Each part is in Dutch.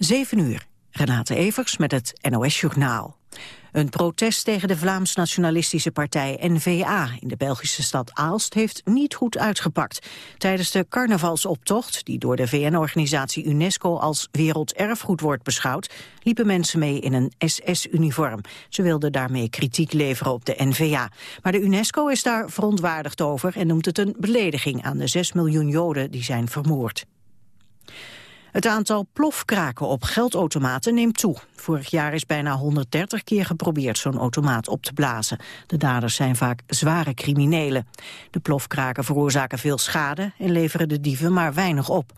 7 uur. Renate Evers met het NOS Journaal. Een protest tegen de Vlaams-nationalistische partij N-VA in de Belgische stad Aalst heeft niet goed uitgepakt. Tijdens de carnavalsoptocht, die door de VN-organisatie UNESCO als werelderfgoed wordt beschouwd, liepen mensen mee in een SS-uniform. Ze wilden daarmee kritiek leveren op de N-VA. Maar de UNESCO is daar verontwaardigd over en noemt het een belediging aan de 6 miljoen Joden die zijn vermoord. Het aantal plofkraken op geldautomaten neemt toe. Vorig jaar is bijna 130 keer geprobeerd zo'n automaat op te blazen. De daders zijn vaak zware criminelen. De plofkraken veroorzaken veel schade en leveren de dieven maar weinig op.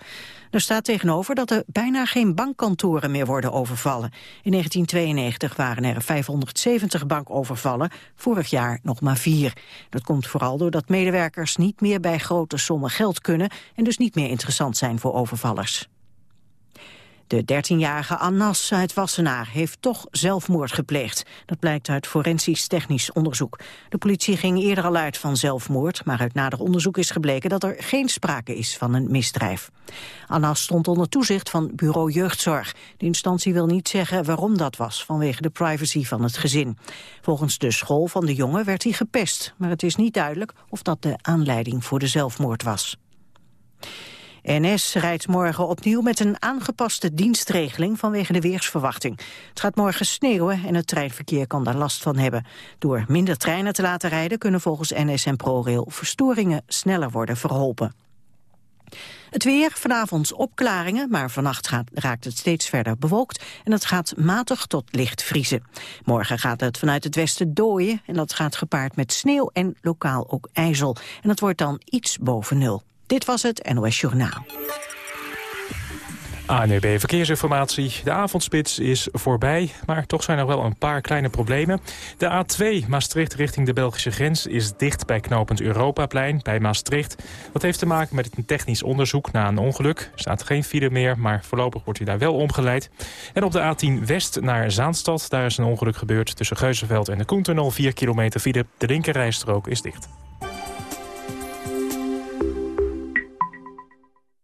Er staat tegenover dat er bijna geen bankkantoren meer worden overvallen. In 1992 waren er 570 bankovervallen, vorig jaar nog maar vier. Dat komt vooral doordat medewerkers niet meer bij grote sommen geld kunnen... en dus niet meer interessant zijn voor overvallers. De 13-jarige Annas uit Wassenaar heeft toch zelfmoord gepleegd. Dat blijkt uit forensisch technisch onderzoek. De politie ging eerder al uit van zelfmoord... maar uit nader onderzoek is gebleken dat er geen sprake is van een misdrijf. Annas stond onder toezicht van bureau jeugdzorg. De instantie wil niet zeggen waarom dat was... vanwege de privacy van het gezin. Volgens de school van de jongen werd hij gepest... maar het is niet duidelijk of dat de aanleiding voor de zelfmoord was. NS rijdt morgen opnieuw met een aangepaste dienstregeling vanwege de weersverwachting. Het gaat morgen sneeuwen en het treinverkeer kan daar last van hebben. Door minder treinen te laten rijden kunnen volgens NS en ProRail verstoringen sneller worden verholpen. Het weer, vanavond opklaringen, maar vannacht gaat, raakt het steeds verder bewolkt en het gaat matig tot licht vriezen. Morgen gaat het vanuit het westen dooien en dat gaat gepaard met sneeuw en lokaal ook ijzel. En het wordt dan iets boven nul. Dit was het NOS Journaal. ANUB e Verkeersinformatie. De avondspits is voorbij, maar toch zijn er wel een paar kleine problemen. De A2 Maastricht richting de Belgische grens is dicht bij knooppunt Europaplein bij Maastricht. Dat heeft te maken met een technisch onderzoek na een ongeluk. Er staat geen file meer, maar voorlopig wordt hij daar wel omgeleid. En op de A10 West naar Zaanstad, daar is een ongeluk gebeurd tussen Geuzenveld en de Koentunnel. 4 kilometer file, de linkerrijstrook is dicht.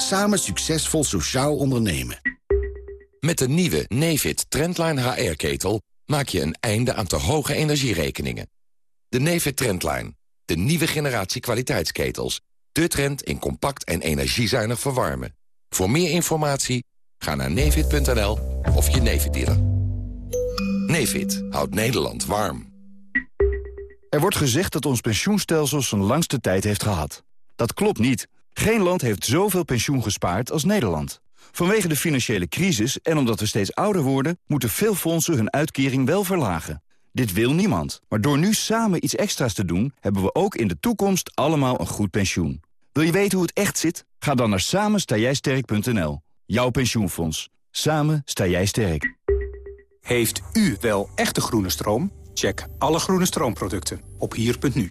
Samen succesvol sociaal ondernemen. Met de nieuwe Nefit Trendline HR-ketel maak je een einde aan te hoge energierekeningen. De Nefit Trendline, de nieuwe generatie kwaliteitsketels. De trend in compact en energiezuinig verwarmen. Voor meer informatie ga naar nefit.nl of je Nefit dealer. Nefit houdt Nederland warm. Er wordt gezegd dat ons pensioenstelsel zijn langste tijd heeft gehad. Dat klopt niet. Geen land heeft zoveel pensioen gespaard als Nederland. Vanwege de financiële crisis en omdat we steeds ouder worden... moeten veel fondsen hun uitkering wel verlagen. Dit wil niemand. Maar door nu samen iets extra's te doen... hebben we ook in de toekomst allemaal een goed pensioen. Wil je weten hoe het echt zit? Ga dan naar samenstaaijsterk.nl. Jouw pensioenfonds. Samen sta jij sterk. Heeft u wel echte groene stroom? Check alle groene stroomproducten op hier.nu.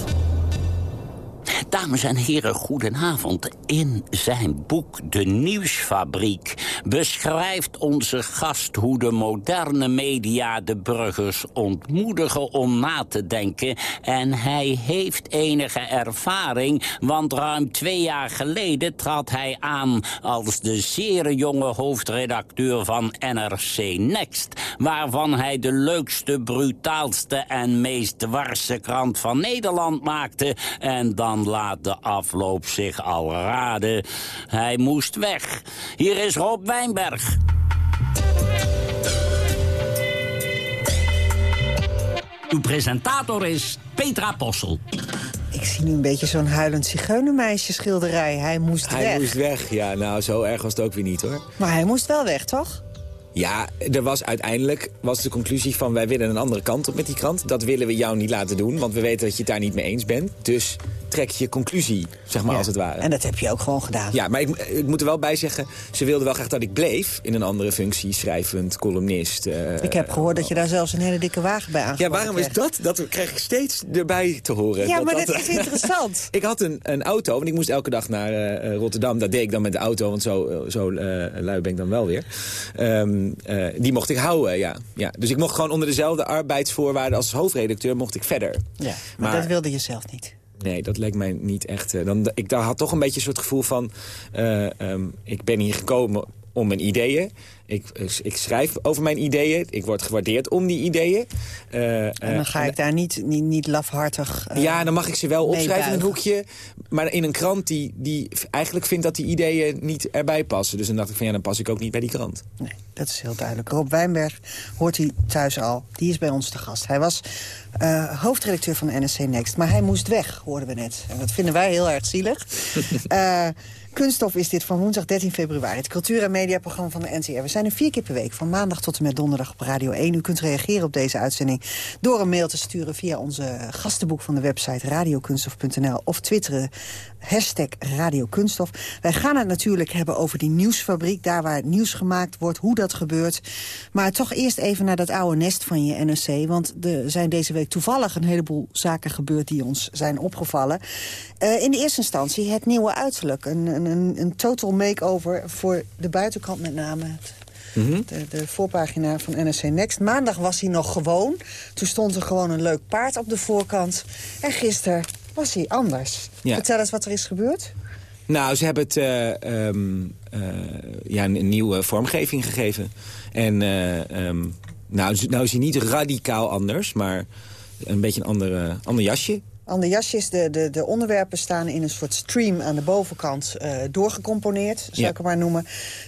Dames en heren, goedenavond. In zijn boek De Nieuwsfabriek beschrijft onze gast hoe de moderne media de burgers ontmoedigen om na te denken. En hij heeft enige ervaring, want ruim twee jaar geleden trad hij aan als de zeer jonge hoofdredacteur van NRC Next, waarvan hij de leukste, brutaalste en meest dwarse krant van Nederland maakte en dan laat de afloop zich al raden. Hij moest weg. Hier is Rob Wijnberg. Uw presentator is Petra Possel. Ik zie nu een beetje zo'n huilend zigeunermeisje schilderij. Hij moest Hij weg. moest weg, ja. Nou, zo erg was het ook weer niet, hoor. Maar hij moest wel weg, toch? Ja, er was uiteindelijk was de conclusie van... wij willen een andere kant op met die krant. Dat willen we jou niet laten doen, want we weten dat je het daar niet mee eens bent. Dus trek je conclusie, zeg maar, Ja. als het ware. En dat heb je ook gewoon gedaan. Ja, maar ik, ik moet er wel bij zeggen... ze wilden wel graag dat ik bleef in een andere functie. Schrijvend, columnist. eh, Ik heb gehoord dat je daar zelfs een hele dikke wagen bij ja, aangeboden waarom is dat? Dat krijg ik steeds erbij te horen. Ja, maar dat is interessant. ik had een, een auto, want ik moest elke dag naar eh, Rotterdam. Dat deed ik dan met de auto, want zo, eh, zo eh, lui ben ik dan wel weer. Ehm, eh, die mocht ik houden, ja. ja. Dus ik mocht gewoon onder dezelfde arbeidsvoorwaarden als hoofdredacteur mocht ik verder. Ja, maar, Maar- dat wilde je zelf niet. Nee, dat leek mij niet echt... eh, dan, ik daar had toch een beetje een soort gevoel van... eh, ehm, ik ben hier gekomen om mijn ideeën. Ik, ik, ik schrijf over mijn ideeën. Ik word gewaardeerd om die ideeën. Eh, En dan eh, ga ik daar niet, niet, niet lafhartig... eh, ja, dan mag ik ze wel opschrijven in een hoekje. Maar in een krant die, die eigenlijk vindt dat die ideeën niet erbij passen. Dus dan dacht ik van ja, dan pas ik ook niet bij die krant. Nee, dat is heel duidelijk. Rob Wijnberg hoort u thuis al. Die is bij ons te gast. Hij was eh, hoofdredacteur van NSC Next. Maar hij moest weg, hoorden we net. En dat vinden wij heel erg zielig. Kunststof is dit van woensdag 13 februari. Het cultuur- en mediaprogramma van de NCR. We zijn er vier keer per week, van maandag tot en met donderdag op Radio 1. U kunt reageren op deze uitzending door een mail te sturen... via onze gastenboek van de website radiokunststof.nl... of twitteren hashtag radiokunststof. Wij gaan het natuurlijk hebben over die nieuwsfabriek... daar waar het nieuws gemaakt wordt, hoe dat gebeurt. Maar toch eerst even naar dat oude nest van je NRC... want er zijn deze week toevallig een heleboel zaken gebeurd... die ons zijn opgevallen. Eh, in de eerste instantie het nieuwe uiterlijk. Een, een, een, een total makeover voor de buitenkant met name. Mhm. De, de voorpagina van NRC Next. Maandag was hij nog gewoon. Toen stond er gewoon een leuk paard op de voorkant. En gisteren was hij anders. Ja. Vertel eens wat er is gebeurd. Nou, ze hebben het eh, ehm, eh, ja, een, nieuwe vormgeving gegeven. En ehm, nou, is- nou is hij niet radicaal anders, maar een beetje een andere, ander jasje. Ander jasjes, de, de, de onderwerpen staan in een soort stream aan de bovenkant eh, doorgecomponeerd, zou Ja. ik het maar noemen.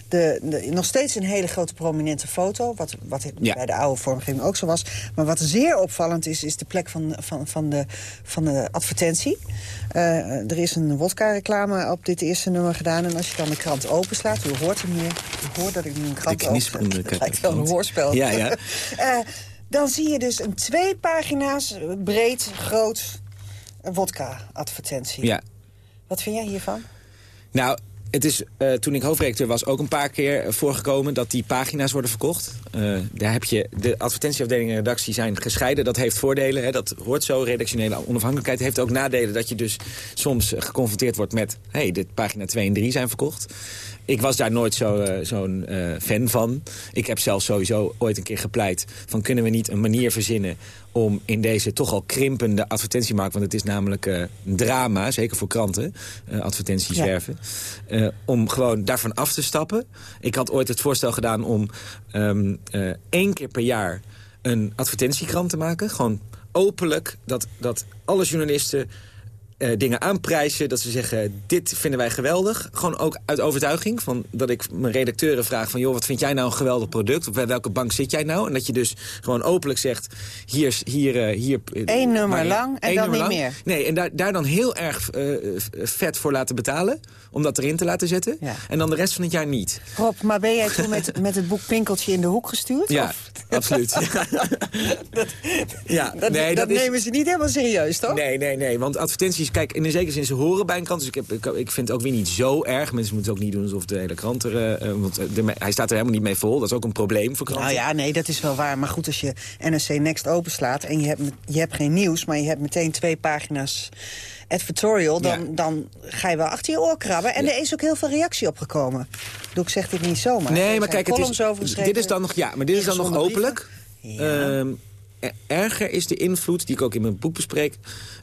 De, de, nog steeds een hele grote prominente foto, wat, wat Ja. bij de oude vormgeving ook zo was. Maar wat zeer opvallend is, is de plek van, van, van, de, van de advertentie. Eh, er is een wodka-reclame op dit eerste nummer gedaan. En als je dan de krant openslaat, u hoort hem hier, u hoort dat ik nu een krant De open. Het lijkt wel een hoorspel. Ja, ja. Eh, dan zie je dus een twee pagina's breed, groot wodka-advertentie. Ja. Wat vind jij hiervan? Nou, het is eh, toen ik hoofdredacteur was ook een paar keer voorgekomen dat die pagina's worden verkocht. Eh, daar heb je de advertentieafdeling en redactie zijn gescheiden. Dat heeft voordelen, hè, dat hoort zo. Redactionele onafhankelijkheid heeft ook nadelen dat je dus soms geconfronteerd wordt met... hé, hey, dit pagina 2 en 3 zijn verkocht. Ik was daar nooit zo, eh, zo'n eh, fan van. Ik heb zelfs sowieso ooit een keer gepleit van kunnen we niet een manier verzinnen om in deze toch al krimpende advertentiemarkt... want het is namelijk eh, een drama, zeker voor kranten, advertenties Ja. werven... om gewoon daarvan af te stappen. Ik had ooit het voorstel gedaan om ehm, eh, één keer per jaar... een advertentiekrant te maken. Gewoon openlijk, dat, dat alle journalisten eh, dingen aanprijzen. Dat ze zeggen, dit vinden wij geweldig. Gewoon ook uit overtuiging. Van dat ik mijn redacteuren vraag van... joh, wat vind jij nou een geweldig product? Op welke bank zit jij nou? En dat je dus gewoon openlijk zegt... hier, hier, eh, hier Eén nummer maar- lang en dan niet lang. meer. Nee, en daar, daar dan heel erg eh, vet voor laten betalen. Om dat erin te laten zetten. Ja. En dan de rest van het jaar niet. Rob, maar ben jij toen met, met het boek Pinkeltje in de hoek gestuurd? Ja, Of- absoluut. ja, Dat, nee, dat nemen ze niet helemaal serieus, toch? Nee, nee, nee. Want advertenties, kijk, in de zekere zin, ze horen bij een krant. Dus ik, heb, ik, ik vind het ook weer niet zo erg. Mensen moeten het ook niet doen alsof de hele krant er... eh, eh, want eh, de- hij staat er helemaal niet mee vol. Dat is ook een probleem voor kranten. Nou ja, nee, dat is wel waar. Maar goed, als je NRC Next openslaat en je hebt, je hebt geen nieuws... maar je hebt meteen twee pagina's advertorial... dan, Ja. dan ga je wel achter je oor krabben. En Ja. er is ook heel veel reactie op gekomen. Doe, ik zeg dit niet zomaar. Nee, maar kijk, het is, dit is dan nog, ja, maar dit is dan nog openlijk. Ja. Ehm, erger is de invloed, die ik ook in mijn boek bespreek...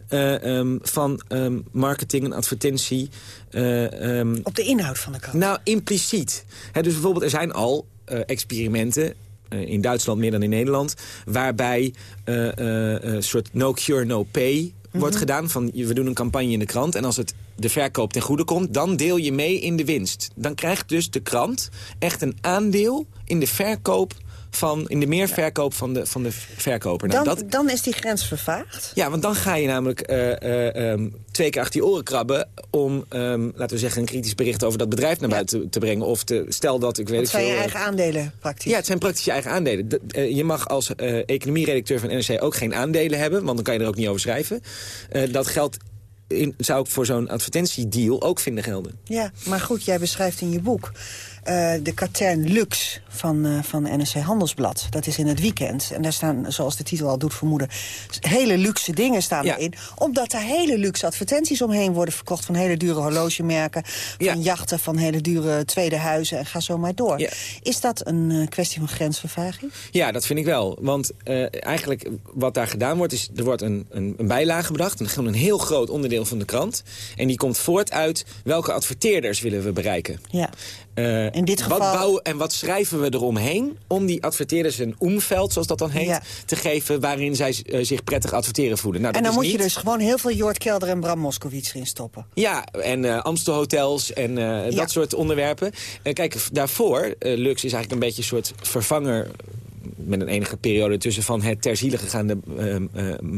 eh, ehm, van ehm, marketing en advertentie. eh, ehm, Op de inhoud van de krant. Nou, impliciet. Dus bijvoorbeeld, er zijn al eh, experimenten... in Duitsland meer dan in Nederland... waarbij een soort no cure, no pay wordt gedaan. Van, we doen een campagne in de krant... en als het de verkoop ten goede komt... dan deel je mee in de winst. Dan krijgt dus de krant echt een aandeel in de verkoop van, in de meerverkoop van de, van de verkoper. Nou, Dan, dat, dan is die grens vervaagd. ja, want dan ga je namelijk eh, eh, ehm, twee keer achter je oren krabben... om, ehm, laten we zeggen, een kritisch bericht over dat bedrijf naar buiten te brengen. Of te, stel dat, ik weet Het het zijn veel... je eh, eigen aandelen, praktisch. ja, het zijn praktisch je eigen aandelen. De- eh, je mag als eh economieredacteur van NRC ook geen aandelen hebben... want dan kan je er ook niet over schrijven. Eh, dat geldt in, zou ik voor zo'n advertentiedeal ook vinden gelden. Ja, maar goed, jij beschrijft in je boek eh, de katern Lux van, eh, van NRC Handelsblad. Dat is in het weekend. En daar staan, zoals de titel al doet vermoeden... hele luxe dingen staan Ja. erin. Omdat er hele luxe advertenties omheen worden verkocht... van hele dure horlogemerken, van Ja. jachten... van hele dure tweede huizen en ga zo maar door. Ja. Is dat een eh, kwestie van grensvervaging? Ja, dat vind ik wel. Want eigenlijk wat daar gedaan wordt... is er wordt een, een, een bijlage bedacht. En een heel groot onderdeel van de krant. En die komt voort uit welke adverteerders willen we bereiken. Ja. Eh, In dit Wat geval- bouwen en wat schrijven we eromheen om die adverteerders een omveld, zoals dat dan heet, Ja. te geven waarin zij eh, zich prettig adverteren voelen. Nou, En dat dan is moet je dus gewoon heel veel Jort Kelder en Bram Moskowitz erin stoppen. Ja, en eh Amstelhotels en eh, Ja. dat soort onderwerpen. En kijk, daarvoor, eh, Lux is eigenlijk een beetje een soort vervanger met een enige periode tussen van het ter ziele gegaande eh, eh,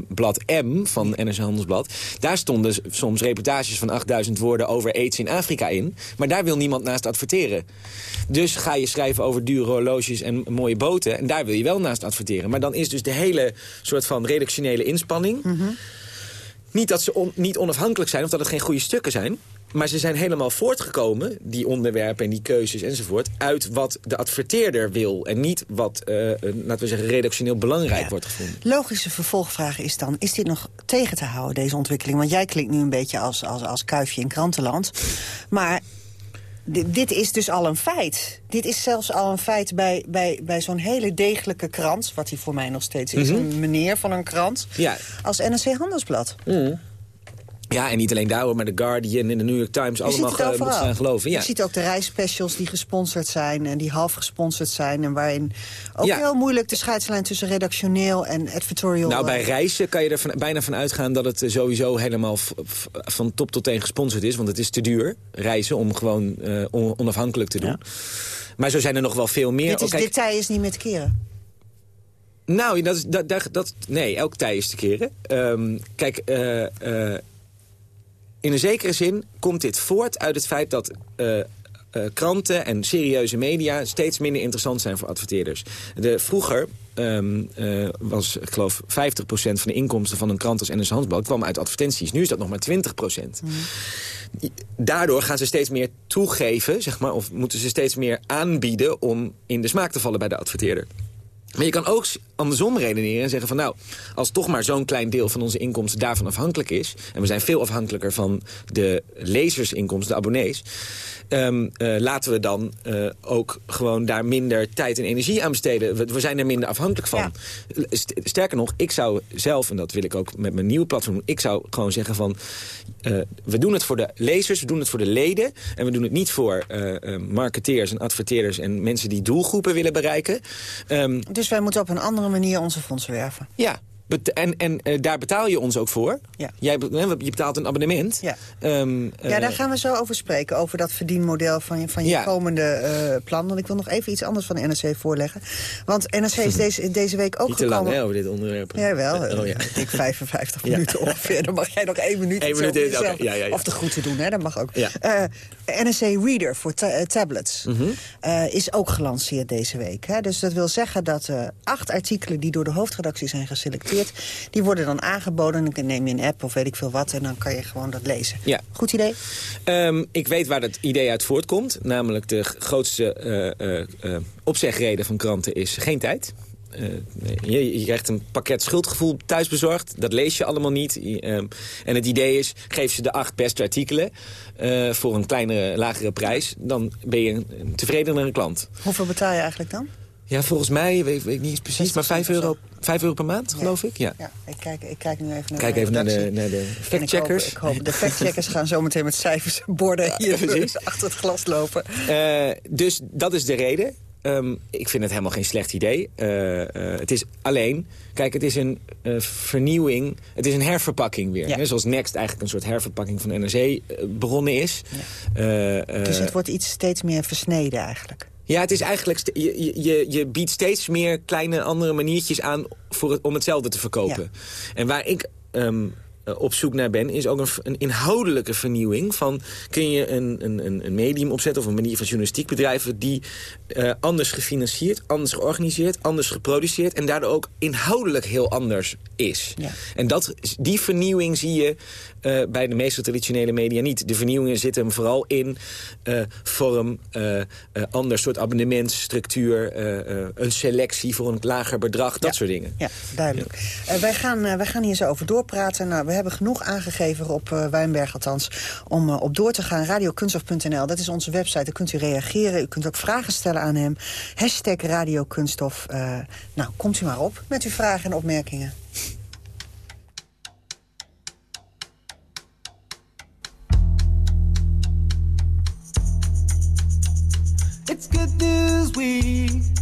blad M van NRC Handelsblad. Daar stonden soms reportages van 8000 woorden over aids in Afrika in. Maar daar wil niemand naast adverteren. Dus ga je schrijven over dure horloges en mooie boten. En daar wil je wel naast adverteren. Maar dan is dus de hele soort van redactionele inspanning... Niet dat ze on- niet onafhankelijk zijn of dat het geen goede stukken zijn. Maar ze zijn helemaal voortgekomen, die onderwerpen en die keuzes enzovoort... uit wat de adverteerder wil. En niet wat, eh, eh, laten we zeggen, redactioneel belangrijk Ja. wordt gevonden. Logische vervolgvraag is dan, is dit nog tegen te houden, deze ontwikkeling? Want jij klinkt nu een beetje als, als, als kuifje in krantenland. Maar di- dit is dus al een feit. Dit is zelfs al een feit bij, bij, bij zo'n hele degelijke krant... wat hij voor mij nog steeds is, een meneer van een krant... Ja. als NRC Handelsblad. Ja, en niet alleen daar, maar The Guardian en de New York Times... Je allemaal ge- moeten gaan geloven. Ja. Je ziet ook de reisspecials die gesponsord zijn... en die half gesponsord zijn... en waarin ook Ja. heel moeilijk de scheidslijn tussen redactioneel en editorial... Nou, bij eh, reizen kan je er van- bijna van uitgaan dat het eh, sowieso helemaal van top tot teen gesponsord is. Want het is te duur, reizen, om gewoon eh, on- onafhankelijk te doen. Maar zo zijn er nog wel veel meer. dit, is, Oh, kijk, dit tij is niet meer te keren. Nou, dat is, dat, dat, nee, elk tij is te keren. Ehm, kijk, eh, in een zekere zin komt dit voort uit het feit dat... eh, eh, kranten en serieuze media steeds minder interessant zijn voor adverteerders. De, vroeger ehm, eh, was, ik geloof, 50% van de inkomsten van een krant als NS Handelsblad kwam uit advertenties. Nu is dat nog maar 20%. Daardoor gaan ze steeds meer toegeven, zeg maar, of moeten ze steeds meer aanbieden om in de smaak te vallen bij de adverteerder. Maar je kan ook andersom redeneren en zeggen van... nou, als toch maar zo'n klein deel van onze inkomsten daarvan afhankelijk is... en we zijn veel afhankelijker van de lezersinkomsten, de abonnees... ehm, eh, laten we dan eh, ook gewoon daar minder tijd en energie aan besteden. We, we zijn er minder afhankelijk van. St- Sterker nog, ik zou zelf, en dat wil ik ook met mijn nieuwe platform... doen, ik zou gewoon zeggen van... eh, we doen het voor de lezers, we doen het voor de leden... en we doen het niet voor eh, eh, marketeers en adverteerders... en mensen die doelgroepen willen bereiken... Ehm, Dus wij moeten op een andere manier onze fondsen werven. ja, en, en eh, daar betaal je ons ook voor. Ja. Jij, je betaalt een abonnement. Ja. Ehm, Ja, eh, daar gaan we zo over spreken. Over dat verdienmodel van je, van je Ja. komende eh, plan. Want ik wil nog even iets anders van de NRC voorleggen. Want NRC is deze, deze week ook Niet te gekomen... lang hè, over dit onderwerp. Jawel, Eh, oh, ja. ik 55 Ja. minuten ongeveer. Dan mag jij nog één minuut Eén minuut is- ja, ja, ja. Of de groeten doen, hè? dat mag ook. Ja. Eh, NRC Reader voor ta- eh, tablets Mhm. eh, is ook gelanceerd deze week. Hè? Dus dat wil zeggen dat eh, acht artikelen die door de hoofdredactie zijn geselecteerd... die worden dan aangeboden. Dan neem je een app of weet ik veel wat en dan kan je gewoon dat lezen. Ja. Goed idee? Ehm, ik weet waar dat idee uit voortkomt. Namelijk de grootste eh, opzegreden van kranten is geen tijd. Je, je krijgt een pakket schuldgevoel thuis bezorgd. Dat lees je allemaal niet. Ehm, en het idee is, geef ze de acht beste artikelen... voor een kleinere, lagere prijs. Dan ben je een tevredenere klant. Hoeveel betaal je eigenlijk dan? Ja, volgens mij, weet, ik niet precies, maar 5 euro, 5 euro per maand, geloof ik. Ja. Ja, ik kijk, ik kijk nu even naar Kijk de even naar de, naar de En ik hoop- factcheckers. Ik hoop, de factcheckers gaan zo meteen met cijfers en borden hier precies. achter het glas lopen. Eh, dus dat is de reden. Ehm, ik vind het helemaal geen slecht idee. Eh, eh, het is alleen, kijk, het is een vernieuwing. Het is een herverpakking weer. Ja. Hè? Zoals Next eigenlijk een soort herverpakking van NRC begonnen is. Eh, Dus het wordt iets steeds meer versneden eigenlijk. Ja, het is eigenlijk, je, je, je biedt steeds meer kleine andere maniertjes aan voor het, om hetzelfde te verkopen. En waar ik ehm, eh, op zoek naar ben... is ook een, een, inhoudelijke vernieuwing van... kun je een, een, een medium opzetten of een manier van journalistiek bedrijven... die uh, anders gefinancierd, anders georganiseerd, anders geproduceerd... en daardoor ook inhoudelijk heel anders is. Ja. En dat, die vernieuwing zie je uh, bij de meeste traditionele media niet. De vernieuwingen zitten hem vooral in uh, vorm, ander soort abonnementsstructuur... een selectie voor een lager bedrag, dat soort dingen. Ja, duidelijk. wij, gaan, wij gaan hier zo over doorpraten. Nou, we hebben genoeg aangegeven op Wijnberg althans... om op door te gaan. Radiokunstof.nl, dat is onze website. Daar kunt u reageren. U kunt ook vragen stellen aan hem. Hashtag Radiokunstof. nou, komt u maar op met uw vragen en opmerkingen. It's good news week.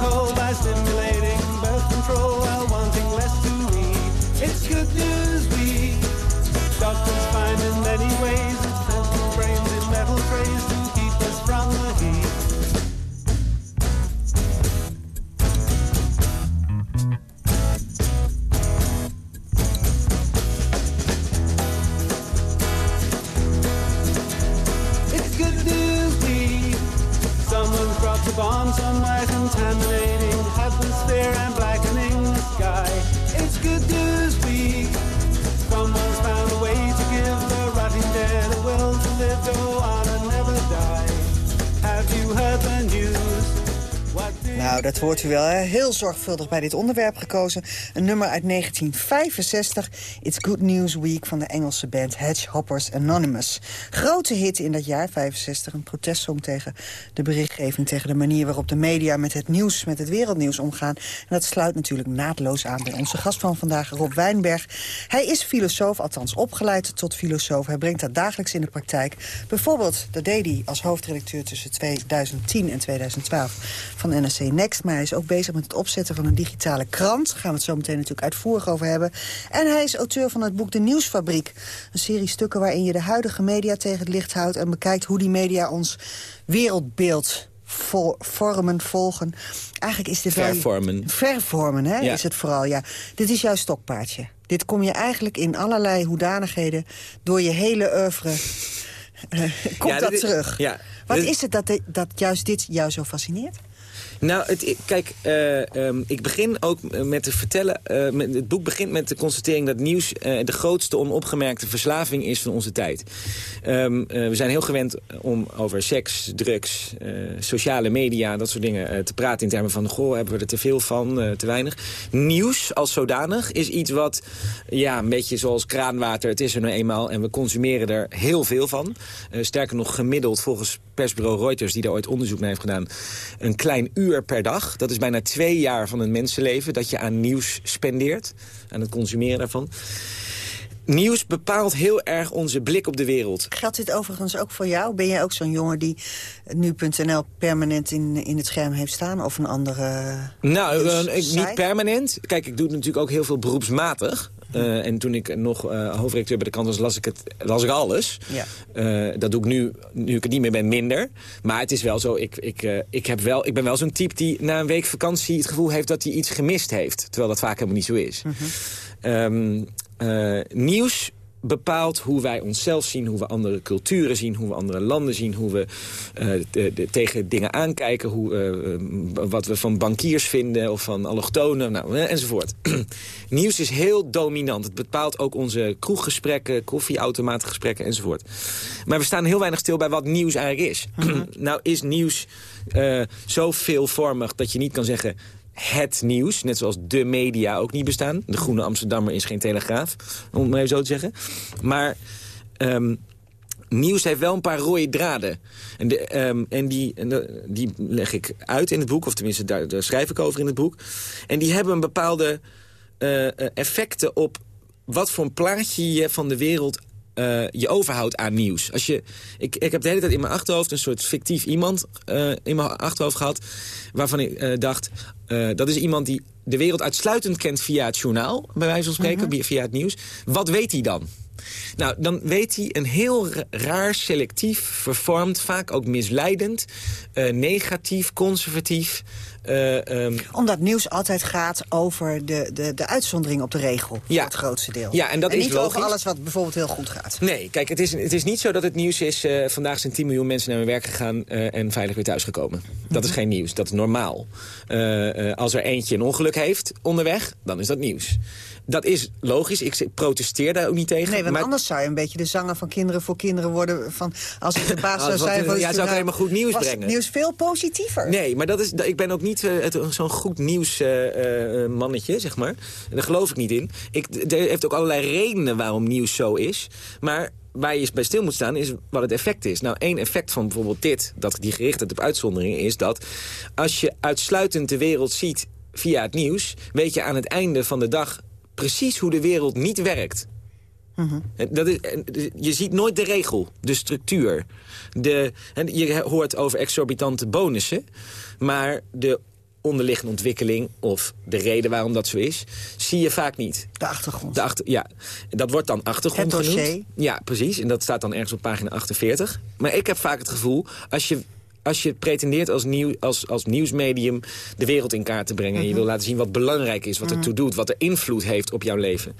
cold by stimulating birth control while wanting less to eat. It's good news week. farm on my later. Nou, dat hoort u wel. Heel zorgvuldig bij dit onderwerp gekozen. Een nummer uit 1965. It's Good News Week van de Engelse band Hedgehoppers Anonymous. Grote hit in dat jaar, 65. Een protestsong tegen de berichtgeving... tegen de manier waarop de media met het nieuws, met het wereldnieuws omgaan. En dat sluit natuurlijk naadloos aan bij onze gast van vandaag, Rob Wijnberg. Hij is filosoof, althans opgeleid tot filosoof. Hij brengt dat dagelijks in de praktijk. Bijvoorbeeld, dat deed hij als hoofdredacteur tussen 2010 en 2012 van NRC Next. Maar hij is ook bezig met het opzetten van een digitale krant. Daar gaan we het zo meteen natuurlijk uitvoerig over hebben. En hij is auteur van het boek De Nieuwsfabriek. Een serie stukken waarin je de huidige media tegen het licht houdt... en bekijkt hoe die media ons wereldbeeld vormen, volgen. Eigenlijk is dit Vervormen. vervormen, hè, is het vooral, ja. Dit is jouw stokpaardje. Dit kom je eigenlijk in allerlei hoedanigheden... door je hele oeuvre... Uh, komt dat terug. Ja, Wat is het dat, dat juist dit jou zo fascineert? Nou, het, kijk, uh, um, ik begin ook met te vertellen... Met, het boek begint met de constatering dat nieuws... Uh, de grootste onopgemerkte verslaving is van onze tijd. Um, we zijn heel gewend om over seks, drugs, sociale media... dat soort dingen te praten in termen van... goh, hebben we er te veel van, te weinig. Nieuws als zodanig is iets wat... ja, een beetje zoals kraanwater, het is er nou eenmaal... en we consumeren er heel veel van. sterker nog, gemiddeld volgens persbureau Reuters... die daar ooit onderzoek naar heeft gedaan... een klein uur per dag. Dat is bijna twee jaar van een mensenleven dat je aan nieuws spendeert. Aan het consumeren daarvan. Nieuws bepaalt heel erg onze blik op de wereld. Geldt dit overigens ook voor jou? Ben jij ook zo'n jongen die nu.nl permanent in, in het scherm heeft staan? Of een andere Nou, uh, niet permanent. Kijk, ik doe het natuurlijk ook heel veel beroepsmatig. Uh, en toen ik nog uh, hoofdredacteur bij de krant was, las ik, het, las ik alles. Ja. Uh, dat doe ik nu, nu ik het niet meer ben, minder. Maar het is wel zo, ik, ik, ik, heb wel, ik ben wel zo'n type die na een week vakantie het gevoel heeft dat hij iets gemist heeft. Terwijl dat vaak helemaal niet zo is. -hmm. um, nieuws bepaalt hoe wij onszelf zien, hoe we andere culturen zien... hoe we andere landen zien, hoe we uh, de, de, tegen dingen aankijken... Hoe, uh, wat we van bankiers vinden of van allochtonen, nou, enzovoort. Nieuws is heel dominant. Het bepaalt ook onze kroeggesprekken, koffieautomaatgesprekken enzovoort. Maar we staan heel weinig stil bij wat nieuws eigenlijk is. Nou is nieuws zo veelvormig dat je niet kan zeggen het nieuws. Net zoals de media ook niet bestaan. De Groene Amsterdammer is geen telegraaf, om het maar even zo te zeggen. Maar um, nieuws heeft wel een paar rode draden. En, de, ehm, en, die, die leg ik uit in het boek, of tenminste daar, daar schrijf ik over in het boek. En die hebben een bepaalde eh, effecten op wat voor een plaatje je van de wereld eh, je overhoudt aan nieuws. Als je, ik, ik heb de hele tijd in mijn achterhoofd een soort fictief iemand eh, in mijn achterhoofd gehad... waarvan ik eh, dacht, dat is iemand die de wereld uitsluitend kent via het journaal... bij wijze van spreken, via- via het nieuws. Wat weet hij dan? Nou, dan weet hij een heel ra- raar, selectief, vervormd... vaak ook misleidend, negatief, conservatief... eh, ehm, Omdat nieuws altijd gaat over de, de, de uitzondering op de regel. Ja. Voor het grootste deel. Ja, en dat is niet over alles wat bijvoorbeeld heel goed gaat. Nee, kijk, het is, het is niet zo dat het nieuws is... eh, vandaag zijn 10 miljoen mensen naar hun werk gegaan... eh, en veilig weer thuisgekomen. Dat is geen nieuws, dat is normaal. Als er eentje een ongeluk heeft onderweg, dan is dat nieuws. Dat is logisch, ik protesteer daar ook niet tegen. Nee, want maar- anders zou je een beetje de zanger van kinderen voor kinderen worden. Van, als ik de baas Ah, zou zijn het ja, het zou alleen maar goed nieuws het brengen. nieuws veel positiever. Nee, maar dat is, dat- ik ben ook niet eh, het- zo'n goed nieuws eh, eh, mannetje, zeg maar. En daar geloof ik niet in. Ik, er heeft ook allerlei redenen waarom nieuws zo is. Maar waar je bij stil moet staan is wat het effect is. Nou, één effect van bijvoorbeeld dit, dat die gerichtheid op uitzonderingen... is dat als je uitsluitend de wereld ziet via het nieuws... weet je aan het einde van de dag precies hoe de wereld niet werkt. En Dat is, en je ziet nooit de regel, de structuur. De, en je hoort over exorbitante bonussen. Maar de onderliggende ontwikkeling of de reden waarom dat zo is... zie je vaak niet. De achtergrond. De achter, ja, dat wordt dan achtergrond Het dossier. genoemd. Ja, precies. En dat staat dan ergens op pagina 48. Maar ik heb vaak het gevoel, als je, als je pretendeert als, nieuw, als, als nieuwsmedium de wereld in kaart te brengen... en je Mhm. wil laten zien wat belangrijk is, wat ertoe doet... wat er invloed heeft op jouw leven...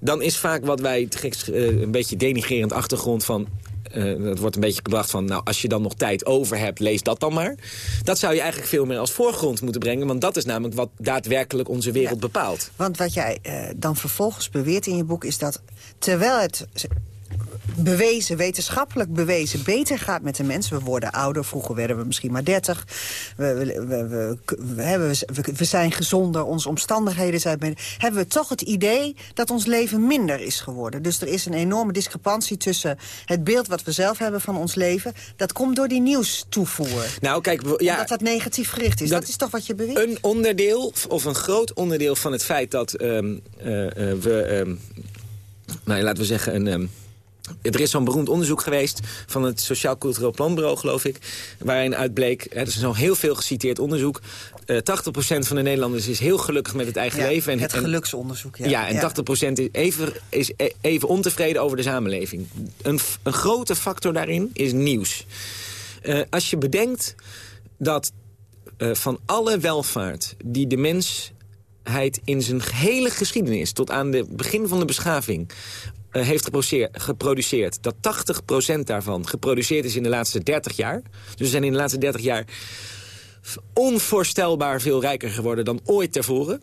dan is vaak wat wij eh, een beetje denigrerend achtergrond van... eh, dat wordt een beetje gebracht van, nou, als je dan nog tijd over hebt, lees dat dan maar. Dat zou je eigenlijk veel meer als voorgrond moeten brengen... want dat is namelijk wat daadwerkelijk onze wereld bepaalt. Want wat jij eh, dan vervolgens beweert in je boek is dat... terwijl het bewezen, wetenschappelijk bewezen, beter gaat met de mens... we worden ouder, vroeger werden we misschien maar 30... We, we, we, we, zijn gezonder, onze omstandigheden zijn beter... hebben we toch het idee dat ons leven minder is geworden. Dus er is een enorme discrepantie tussen het beeld wat we zelf hebben van ons leven... dat komt door die nieuwstoevoer. Nou, kijk, ja, dat dat negatief gericht is. Dat, Dat- is toch wat je beweert? Een onderdeel, of een groot onderdeel van het feit dat ehm, eh, eh, we... ehm, nou, laten we zeggen, een... ehm, er is zo'n beroemd onderzoek geweest van het Sociaal Cultureel Planbureau, geloof ik. Waarin uitbleek, hè, er is zo'n heel veel geciteerd onderzoek. eh 80% van de Nederlanders is heel gelukkig met het eigen Ja, leven. En, het geluksonderzoek, ja. ja, en 80% is even, is e- even ontevreden over de samenleving. Een, een grote factor daarin is nieuws. Eh, als je bedenkt dat eh, van alle welvaart die de mensheid in zijn hele geschiedenis... tot aan het begin van de beschaving eh, heeft geproduceer- geproduceerd... dat 80% daarvan geproduceerd is in de laatste 30 jaar. Dus we zijn in de laatste 30 jaar onvoorstelbaar veel rijker geworden dan ooit tevoren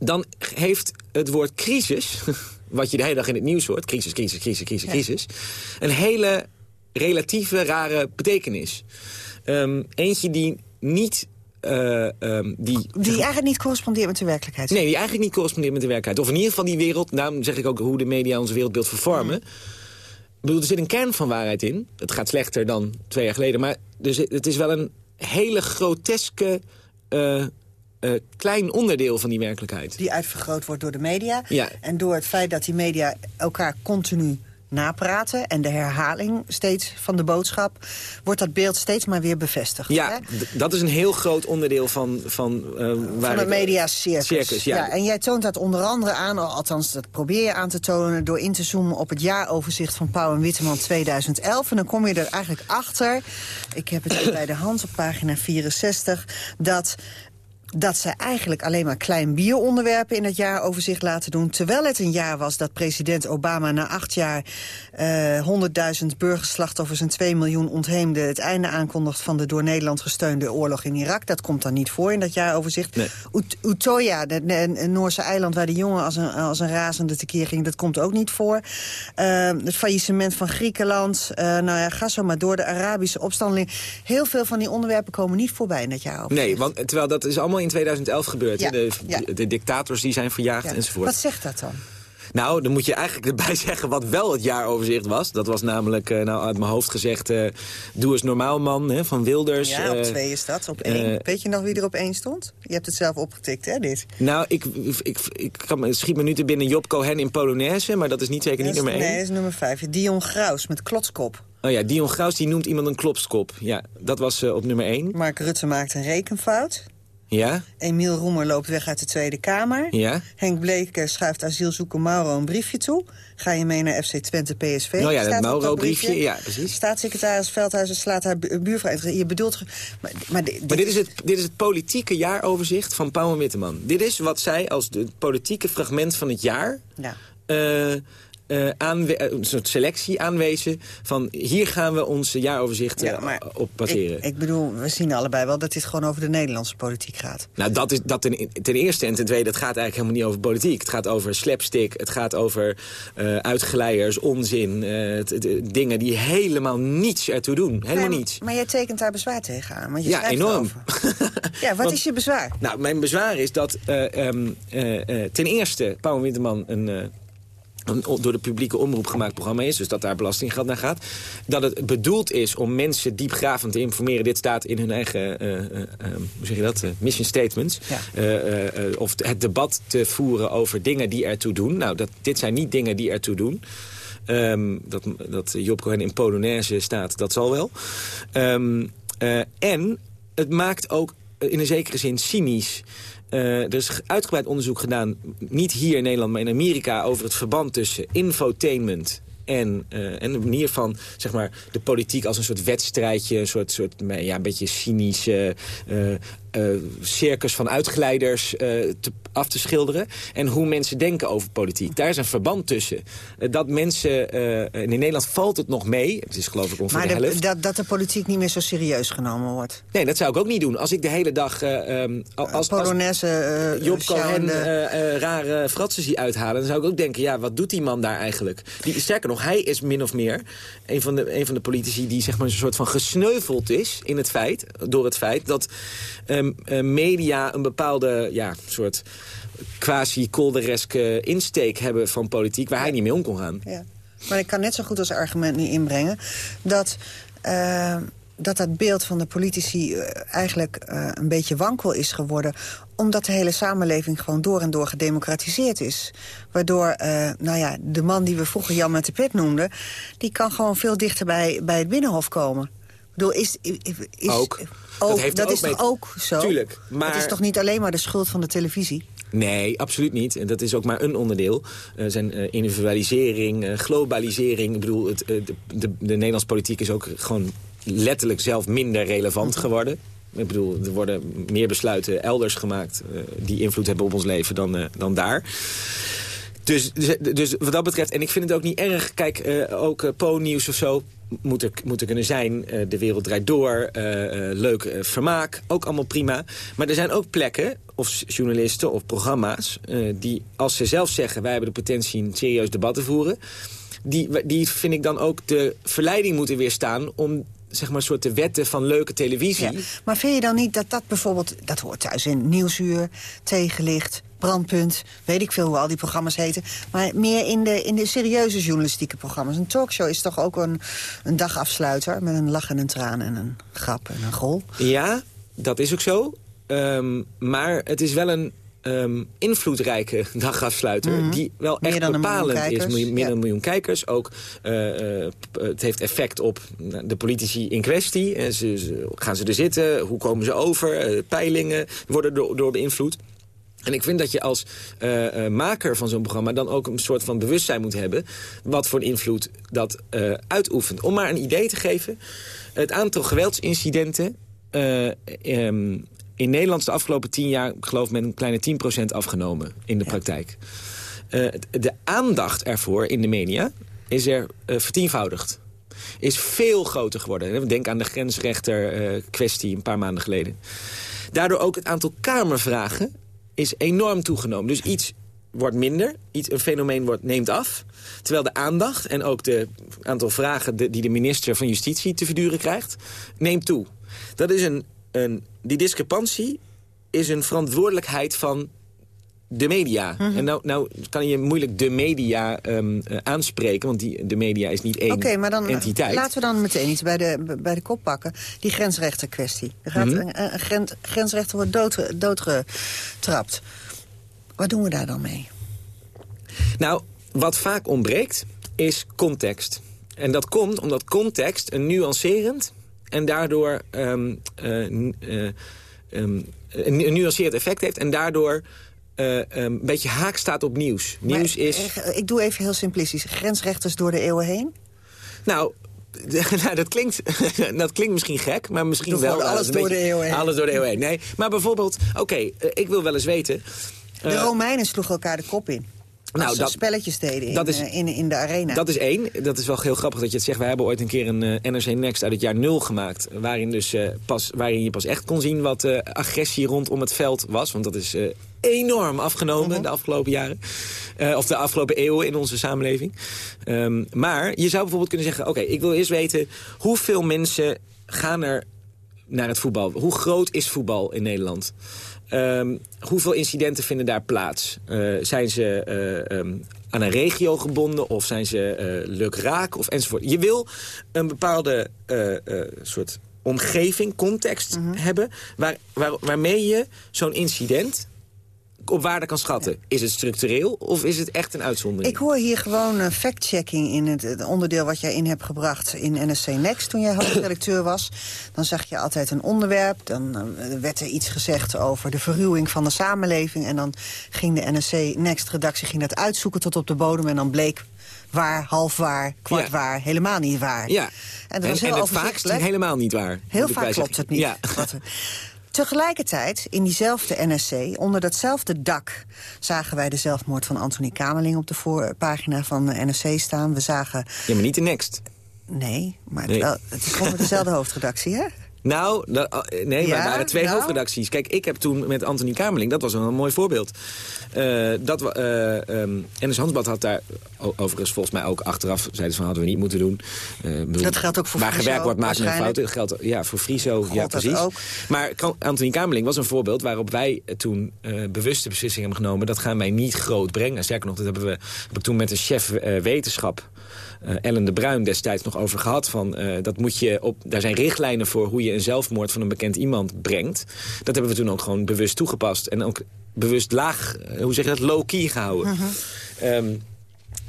dan heeft het woord crisis, wat je de hele dag in het nieuws hoort... crisis, crisis, crisis, crisis, crisis... een hele relatieve, rare betekenis. Ehm, eentje die niet... eh, ehm, die, Die eigenlijk niet correspondeert met de werkelijkheid. Nee, die eigenlijk niet correspondeert met de werkelijkheid. Of in ieder geval die wereld, daarom zeg ik ook hoe de media onze wereldbeeld vervormen. Ik bedoel, er zit een kern van waarheid in. Het gaat slechter dan twee jaar geleden. Maar zit, het is wel een hele groteske eh, eh, klein onderdeel van die werkelijkheid. Die uitvergroot wordt door de media. Ja. En door het feit dat die media elkaar continu napraten... en de herhaling steeds van de boodschap... wordt dat beeld steeds maar weer bevestigd. Ja, dat is een heel groot onderdeel van... Van, waar van het mediacircus. Circus, ja. en jij toont dat onder andere aan, althans dat probeer je aan te tonen... door in te zoomen op het jaaroverzicht van Pauw en Witteman 2011. En dan kom je er eigenlijk achter, ik heb het bij de hand op pagina 64... dat dat ze eigenlijk alleen maar klein bieronderwerpen in het jaaroverzicht laten doen. Terwijl het een jaar was dat president Obama na acht jaar eh 100.000 burgerslachtoffers en 2 miljoen ontheemden het einde aankondigt van de door Nederland gesteunde oorlog in Irak. Dat komt dan niet voor in dat jaaroverzicht. Nee. Ut- Utoya, een Noorse eiland waar de jongen als een, als een razende tekeer ging, dat komt ook niet voor. Eh, het faillissement van Griekenland, eh, nou ja, ga zo maar door, de Arabische opstandeling. Heel veel van die onderwerpen komen niet voorbij in dat jaaroverzicht. Nee, want terwijl dat is allemaal in 2011 gebeurd. Ja? De, ja. de dictators die zijn verjaagd Ja. enzovoort. Wat zegt dat dan? Nou, dan moet je eigenlijk erbij zeggen wat wel het jaaroverzicht was. Dat was namelijk, uh, nou uit mijn hoofd gezegd... Uh, Doe eens normaal man, hè, van Wilders. Ja, op twee is dat, op één. Weet je nog wie er op één stond? Je hebt het zelf opgetikt, hè, dit? Nou, ik, ik, ik, kan, schiet me nu te binnen Job Cohen in Polonaise... maar dat is niet zeker niet nummer één. Nee, dat is nummer vijf. Dion Graus met klotskop. Oh ja, Dion Graus die noemt iemand een klopskop. Ja, dat was op nummer één. Mark Rutte maakt een rekenfout. Ja? Emiel Roemer loopt weg uit de Tweede Kamer. Ja? Henk Bleek schuift asielzoeker Mauro een briefje toe. Ga je mee naar FC Twente PSV? Nou ja, dat Mauro-briefje, ja, precies. Staatssecretaris Veldhuizen slaat haar buurvrouw Je bedoelt... Maar, maar, dit, maar dit, is het, dit is het politieke jaaroverzicht van Pauw en Witteman. Dit is wat zij als het politieke fragment van het jaar... Ja. Uh, uh, een soort selectie aanwezen van hier gaan we onze jaaroverzichten ja, op baseren. Ik, ik, bedoel, we zien allebei wel dat dit gewoon over de Nederlandse politiek gaat. Nou, dat is dat ten, ten eerste en ten tweede, het gaat eigenlijk helemaal niet over politiek. Het gaat over slapstick, het gaat over uh, uitgeleiders, onzin, uh, dingen die helemaal niets ertoe doen. Helemaal niets. Maar jij tekent daar bezwaar tegen aan, want je Ja, enorm. ja, wat want, is je bezwaar? Nou, mijn bezwaar is dat um, ten eerste Paul Winterman een een door de publieke omroep gemaakt programma is... dus dat daar belastinggeld naar gaat. Dat het bedoeld is om mensen diepgravend te informeren. Dit staat in hun eigen, uh, uh, hoe zeg je dat, mission statements. of het debat te voeren over dingen die ertoe doen. Nou, dat, dit zijn niet dingen die ertoe doen. Um, dat, dat Job Cohen in Polonaise staat, dat zal wel. Um, en het maakt ook in een zekere zin cynisch... Uh, er is uitgebreid onderzoek gedaan, niet hier in Nederland, maar in Amerika... over het verband tussen infotainment en, uh, en de manier van zeg maar, de politiek als een soort wedstrijdje... een soort, soort ja, een beetje cynische circus van uitgeleiders te, af te schilderen. En hoe mensen denken over politiek. Daar is een verband tussen. dat mensen, in Nederland valt het nog mee. Het is geloof ik ongeveer maar de, helft. Dat, dat de politiek niet meer zo serieus genomen wordt. Nee, dat zou ik ook niet doen. Als ik de hele dag... Um, als, Polonaise, als Job Cohen rare fratsen zie uithalen... dan zou ik ook denken, ja, wat doet die man daar eigenlijk? Die, sterker nog, hij is min of meer een van de, een van de politici... die zeg maar een soort van gesneuveld is in het feit, door het feit... dat um, media een bepaalde ja, soort quasi-koldereske insteek hebben van politiek... waar hij niet mee om kon gaan. Ja. Maar ik kan net zo goed als argument niet inbrengen... dat... Uh, dat dat beeld van de politici eigenlijk uh, een beetje wankel is geworden omdat de hele samenleving gewoon door en door gedemocratiseerd is. Waardoor, uh, nou ja, de man die we vroeger Jan met de pet noemden... die kan gewoon veel dichter bij, bij het Binnenhof komen. Ik bedoel, is... is ook. ook dat, heeft dat ook is mee... toch ook zo? Tuurlijk. Maar... Het is toch niet alleen maar de schuld van de televisie? Nee, absoluut niet. En dat is ook maar een onderdeel. Uh, zijn uh, individualisering, uh, globalisering. Ik bedoel, het, de, de, de Nederlandse politiek is ook gewoon letterlijk zelf minder relevant geworden. Ik bedoel, er worden meer besluiten elders gemaakt... Die invloed hebben op ons leven dan, dan daar. Dus, dus, dus, wat dat betreft, en ik vind het ook niet erg... kijk, uh, ook Po-nieuws of zo moet er, moet kunnen zijn. de wereld draait door, leuk vermaak, ook allemaal prima. Maar er zijn ook plekken, of journalisten of programma's... die als ze zelf zeggen, wij hebben de potentie een serieus debat te voeren... Die, die vind ik dan ook de verleiding moeten weerstaan... om zeg maar, soort de wetten van leuke televisie. Maar vind je dan niet dat dat bijvoorbeeld... dat hoort thuis in Nieuwsuur, Tegenlicht, Brandpunt... weet ik veel hoe al die programma's heten... maar meer in de, in de serieuze journalistieke programma's. Een talkshow is toch ook een, een dagafsluiter... met een lach en een traan en een grap en een gol? Ja, dat is ook zo. Um, maar het is wel een um, invloedrijke dagafsluiter... Mm -hmm. die wel echt bepalend is. Meer ja. dan een miljoen kijkers. Ook, uh, uh, het heeft effect op de politici in kwestie. En ze, ze, gaan ze er zitten? Hoe komen ze over? Uh, peilingen worden door, door beïnvloed. En ik vind dat je als uh, uh, maker van zo'n programma... dan ook een soort van bewustzijn moet hebben... wat voor invloed dat uh, uitoefent. Om maar een idee te geven... het aantal geweldsincidenten... Um, in Nederland is de afgelopen tien jaar, ik geloof met een kleine 10% afgenomen in de ja. praktijk. De aandacht ervoor in de media is er vertienvoudigd. Is veel groter geworden. Denk aan de grensrechter kwestie een paar maanden geleden. Daardoor ook het aantal kamervragen is enorm toegenomen. Dus iets wordt minder, iets, een fenomeen wordt, neemt af. Terwijl de aandacht en ook het aantal vragen die de minister van Justitie te verduren krijgt, neemt toe. Dat is een een, die discrepantie is een verantwoordelijkheid van de media. Mhm. En nou, nou kan je moeilijk de media ehm, eh, aanspreken... want die, de media is niet één maar dan entiteit. laten we dan meteen iets bij de, bij de kop pakken. Die grensrechterkwestie. Er gaat, Mhm. een, een grens, grensrechter wordt dood, doodgetrapt. Wat doen we daar dan mee? Nou, wat vaak ontbreekt, is context. En dat komt omdat context een nuancerend... en daardoor een, een nuancerend effect heeft... en daardoor eh, ehm, een beetje haak staat op nieuws. Nieuws Maar, is... eh, Ik doe even heel simplistisch. Grensrechters door de eeuwen heen? Nou, nou, dat, klinkt, dat klinkt misschien gek, maar misschien Doe wel. alles door de eeuw heen. Alles door de eeuw heen. Nee, maar bijvoorbeeld, oké, eh, ik wil wel eens weten... De eh, Romeinen sloegen elkaar de kop in. Als Nou, ze dat- spelletjes deden in, dat is- eh, in, in de arena. Dat is één. Dat is wel heel grappig dat je het zegt. We hebben ooit een keer een eh, NRC Next uit het jaar nul gemaakt. Waarin, dus, eh, pas, waarin je pas echt kon zien wat eh, agressie rondom het veld was. Want dat is eh, enorm afgenomen Mhm. de afgelopen jaren. Eh, of de afgelopen eeuwen in onze samenleving. Ehm, maar je zou bijvoorbeeld kunnen zeggen... oké, ik wil eerst weten hoeveel mensen gaan er naar het voetbal. Hoe groot is voetbal in Nederland? Ehm, hoeveel incidenten vinden daar plaats? Eh, zijn ze eh, ehm, aan een regio gebonden of zijn ze eh lukraak of enzovoort? Je wil een bepaalde soort omgeving, context hebben... Waar, waar, waarmee je zo'n incident op waarde kan schatten. Is het structureel of is het echt een uitzondering? Ik hoor hier gewoon fact-checking in het, het onderdeel wat jij in hebt gebracht in NSC Next toen jij hoofdredacteur was. Dan zag je altijd een onderwerp, dan eh, werd er iets gezegd over de verruwing van de samenleving. En dan ging de NSC Next-redactie ging dat uitzoeken tot op de bodem en dan bleek waar, half waar, kwart Ja. waar, helemaal niet waar. Ja, En dat was heel en overzichtelijk. helemaal niet waar. Heel vaak klopt het niet. Ja. Er- Tegelijkertijd, in diezelfde NSC, onder datzelfde dak... zagen wij de zelfmoord van Anthony Kamerling op de voorpagina van de NSC staan. We zagen... ja, maar niet de next. Nee, maar het, wel, het is onder dezelfde hoofdredactie, hè? Nou, dat, oh, nee, Ja, maar er waren twee nou? hoofdredacties. Kijk, ik heb toen met Anthony Kamerling, dat was een mooi voorbeeld. Eh dat, wa- eh ehm Ennis Hansbad had daar, overigens volgens mij ook achteraf... zeiden ze van, hadden we niet moeten doen. Eh, bedoel, Dat geldt ook voor Waar Friso, gewerkt wordt, maakt waarschijnlijk. fouten. Dat geldt ja, voor Friso, ja precies. ook. Maar Anthony Kamerling was een voorbeeld waarop wij eh, toen eh, bewuste beslissingen hebben genomen. Dat gaan wij niet groot brengen. Sterker nog, dat hebben we, heb ik toen met een chef eh, wetenschap... eh, Ellen de Bruin destijds nog over gehad. Van, eh, dat moet je op, daar zijn richtlijnen voor hoe je een zelfmoord van een bekend iemand brengt. Dat hebben we toen ook gewoon bewust toegepast. En ook bewust laag, eh, hoe zeg je dat, low-key gehouden. Ehm,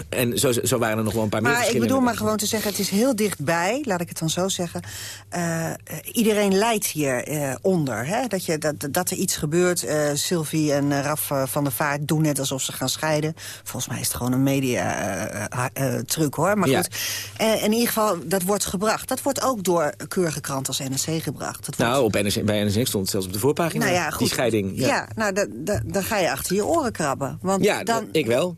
en zo, zo waren er nog wel een paar meer Maar ik bedoel maar gewoon te zeggen, het is heel dichtbij, laat ik het dan zo zeggen. Eh, iedereen lijdt hier eh, onder. Hè? Dat, je, dat, dat er iets gebeurt. Eh, Sylvie en Raf van der Vaart doen net alsof ze gaan scheiden. Volgens mij is het gewoon een media-truc, hoor. Maar Ja. goed, Eh, in ieder geval, dat wordt gebracht. Dat wordt ook door keurige kranten als NRC gebracht. Dat wordt Nou, op NRC, bij NRC stond het zelfs op de voorpagina. nou ja, goed. Die scheiding. Ja, nou, da, da- dan ga je achter je oren krabben. Want Ja, dan, ik wel.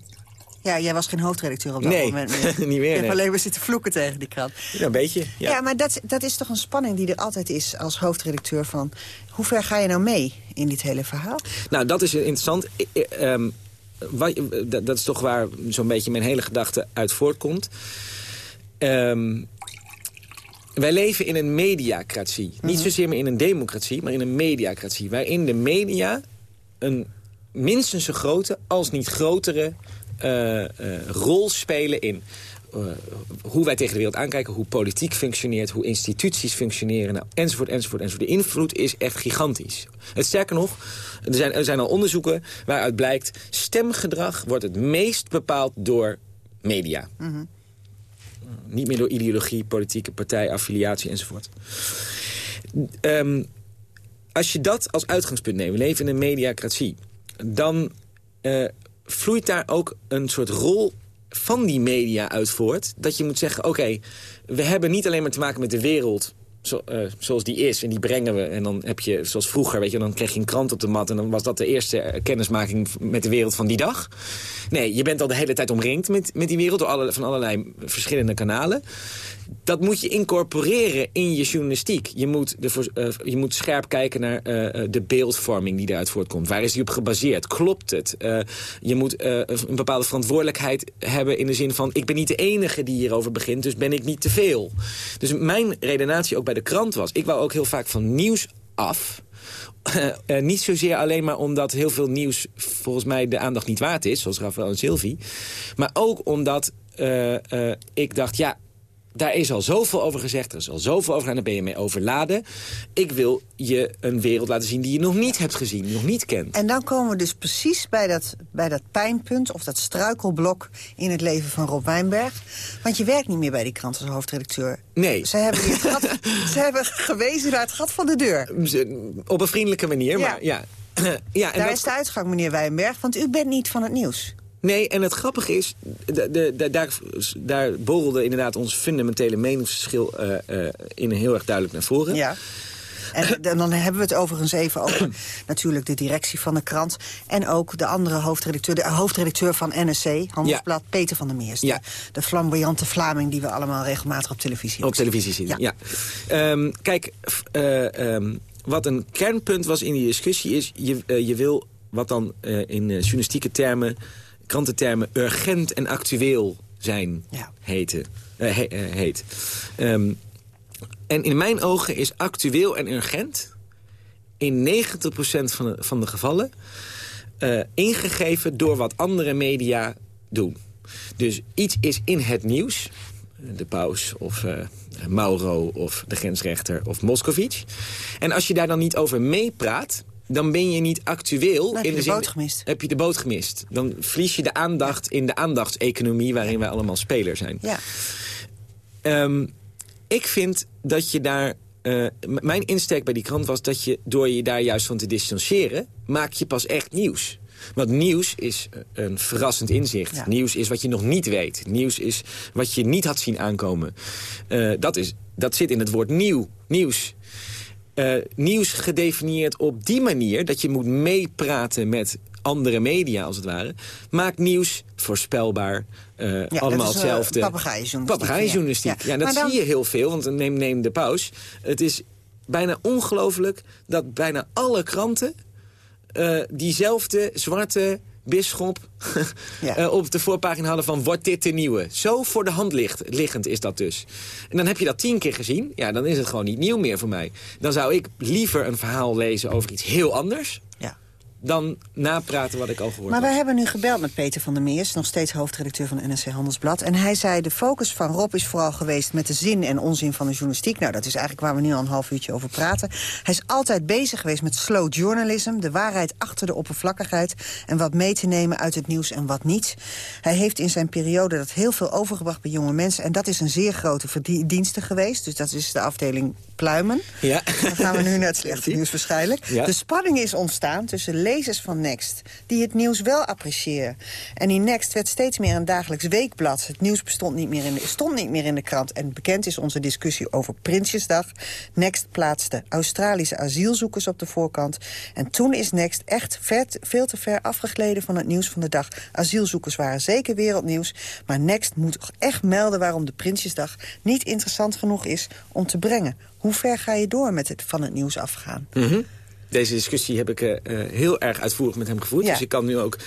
Ja, jij was geen hoofdredacteur op dat Nee, moment meer. niet meer, Je hebt nee. alleen maar zitten vloeken tegen die krant. Ja, een beetje. Ja. Ja, maar dat, dat is toch een spanning die er altijd is als hoofdredacteur van... hoe ver ga je nou mee in dit hele verhaal? Nou, dat is interessant. I- I- ehm, wat, dat, is toch waar zo'n beetje mijn hele gedachte uit voortkomt. Ehm, wij leven in een mediacratie. Niet zozeer meer in een democratie, maar in een mediacratie. Waarin de media een minstens zo grote, als niet grotere... eh, eh, rol spelen in eh, hoe wij tegen de wereld aankijken... hoe politiek functioneert, hoe instituties functioneren... Nou, enzovoort, enzovoort, enzovoort. De invloed is echt gigantisch. Het sterker nog, er zijn, er zijn al onderzoeken waaruit blijkt... stemgedrag wordt het meest bepaald door media. Niet meer door ideologie, politieke partij, affiliatie enzovoort. Ehm, als je dat als uitgangspunt neemt, we leven in een mediacratie... dan vloeit daar ook een soort rol van die media uit voort. Dat je moet zeggen, oké, we hebben niet alleen maar te maken met de wereld... Eh, zoals die is, en die brengen we. En dan heb je, zoals vroeger, weet je, dan kreeg je een krant op de mat... en dan was dat de eerste eh, kennismaking met de wereld van die dag. Nee, je bent al de hele tijd omringd met, met die wereld... door alle, van allerlei verschillende kanalen. Dat moet je incorporeren in je journalistiek. Je moet, de, eh, je moet scherp kijken naar eh, eh, de beeldvorming die daaruit voortkomt. Waar is die op gebaseerd? Klopt het? Je moet een bepaalde verantwoordelijkheid hebben in de zin van... ik ben niet de enige die hierover begint, dus ben ik niet te veel. Dus mijn redenatie ook bij de krant was... ik wou ook heel vaak van nieuws af... Niet zozeer alleen maar omdat heel veel nieuws volgens mij de aandacht niet waard is... zoals Rafael en Sylvie. Maar ook omdat ik dacht, ja, daar is al zoveel over gezegd, er is al zoveel over en daar ben je mee overladen. Ik wil je een wereld laten zien die je nog niet hebt gezien, nog niet kent. En dan komen we dus precies bij dat, bij dat pijnpunt of dat struikelblok in het leven van Rob Wijnberg. Want je werkt niet meer bij die krant als hoofdredacteur. Nee. Ze hebben, gat, ze hebben gewezen naar het gat van de deur. Op een vriendelijke manier, Ja. maar ja. ja en Daar dat- is de uitgang, meneer Wijnberg, want u bent niet van het nieuws. Nee, en het grappige is, de, de, de- daar, daar borrelde inderdaad ons fundamentele meningsverschil eh, eh, in heel erg duidelijk naar voren. Ja. En dan dan hebben we het overigens even over natuurlijk de directie van de krant... en ook de andere hoofdredacteur, de hoofdredacteur van NSC, Handelsblad, Peter van der Meers. Ja. De, flamboyante Vlaming die we allemaal regelmatig op televisie Op hebben. televisie zien, ja. Ehm, kijk, eh, ehm, wat een kernpunt was in die discussie is... je, eh, je wil wat dan eh, in eh, journalistieke termen, krantentermen... urgent en actueel zijn heten, eh, he- eh, heet. Ehm, en in mijn ogen is actueel en urgent... in 90% van de, van de gevallen... eh, ingegeven door wat andere media doen. Dus iets is in het nieuws de paus of Mauro of de grensrechter of Moscovic. En als je daar dan niet over meepraat, dan ben je niet actueel. heb in je de zin- boot gemist. Heb je de boot gemist. Dan verlies je de aandacht in de aandachtseconomie waarin wij allemaal speler zijn. Ja. Ehm, ik vind dat je daar... eh, mijn insteek bij die krant was dat je door je daar juist van te distancieren... maak je pas echt nieuws. Want nieuws is eh, een verrassend inzicht. Ja. Nieuws is wat je nog niet weet. Nieuws is wat je niet had zien aankomen. Eh, dat, is, dat zit in het woord nieuw. Nieuws. Eh, nieuws gedefinieerd op die manier... dat je moet meepraten met andere media, als het ware... maakt nieuws voorspelbaar, Ja, allemaal dat is, eh, hetzelfde. papegaaienjournalistiek, Papegaaienjournalistiek. ja. Ja, dat dan- zie je heel veel, want neem, neem de paus. Het is bijna ongelooflijk dat bijna alle kranten... diezelfde zwarte bisschop eh, op de voorpagina hadden van... wordt dit de nieuwe? Zo voor de hand ligt, liggend is dat dus. En dan heb je dat tien keer gezien. Ja, dan is het gewoon niet nieuw meer voor mij. Dan zou ik liever een verhaal lezen over iets heel anders... Dan napraten wat ik al gehoord Maar wij hebben nu gebeld met Peter van der Meers, nog steeds hoofdredacteur van NRC Handelsblad. En hij zei, de focus van Rob is vooral geweest met de zin en onzin van de journalistiek. Nou, dat is eigenlijk waar we nu al een half uurtje over praten. Hij is altijd bezig geweest met slow journalism, de waarheid achter de oppervlakkigheid... en wat mee te nemen uit het nieuws en wat niet. Hij heeft in zijn periode dat heel veel overgebracht bij jonge mensen... en dat is een zeer grote verdienste geweest. Dus dat is de afdeling pluimen. Ja. Dan gaan we nu naar het slechte nieuws waarschijnlijk. Ja. De spanning is ontstaan tussen lezers van Next... die het nieuws wel appreciëren. En die Next werd steeds meer een dagelijks weekblad. Het nieuws bestond niet meer in de, stond niet meer in de krant. En bekend is onze discussie over Prinsjesdag. Next plaatste Australische asielzoekers op de voorkant. En toen is Next echt veel te ver afgegleden van het nieuws van de dag. Asielzoekers waren zeker wereldnieuws. Maar Next moet toch echt melden waarom de Prinsjesdag... niet interessant genoeg is om te brengen. Hoe ver ga je door met het van het nieuws afgaan? Mhm. Deze discussie heb ik eh, eh, heel erg uitvoerig met hem gevoerd. Dus ik kan nu ook...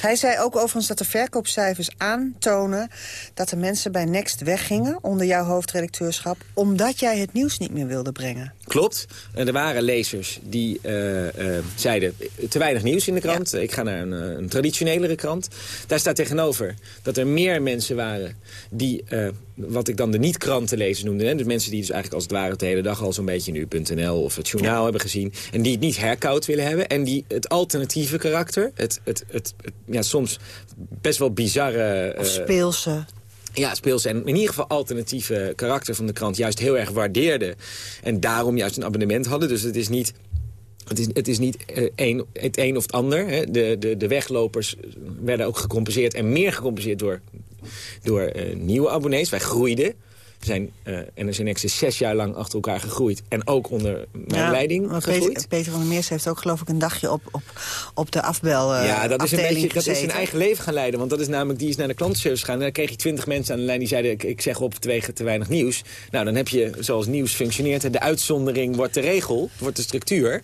Hij zei ook overigens dat de verkoopcijfers aantonen... dat de mensen bij Next weggingen onder jouw hoofdredacteurschap... omdat jij het nieuws niet meer wilde brengen. Klopt. Eh, Er waren lezers die eh, eh, zeiden... te weinig nieuws in de krant. Ik ga naar een, een traditionelere krant. Daar staat tegenover dat er meer mensen waren... die, wat ik dan de niet-krantenlezers noemde... Hè? Dus mensen die dus eigenlijk als het ware de hele dag al zo'n beetje nu.nl of het journaal hebben gezien... en die het niet herkoud willen hebben... en die het alternatieve karakter, het, het, het, het- ja, soms best wel bizarre... Of eh, speelse. ja, speels en in ieder geval alternatieve karakter van de krant juist heel erg waardeerden. En daarom juist een abonnement hadden. Dus het is niet... Het is, het is niet eh, één, het een of het ander. Hè. De, de, de weglopers werden ook gecompenseerd. En meer gecompenseerd door, door eh, nieuwe abonnees. Wij groeiden. Zijn eh NRC Next is zes jaar lang achter elkaar gegroeid. En ook onder mijn Ja, leiding gegroeid. Peter, Peter van der Meers heeft ook geloof ik een dagje op, op, op de afbel eh, ja, dat is, een beetje, dat is zijn eigen leven gaan leiden. Want dat is namelijk, die is naar de klantenservice gegaan. En dan kreeg je twintig mensen aan de lijn die zeiden... ik, ik zeg op vanwege te weinig nieuws. Nou, dan heb je, zoals nieuws functioneert... de uitzondering wordt de regel, wordt de structuur.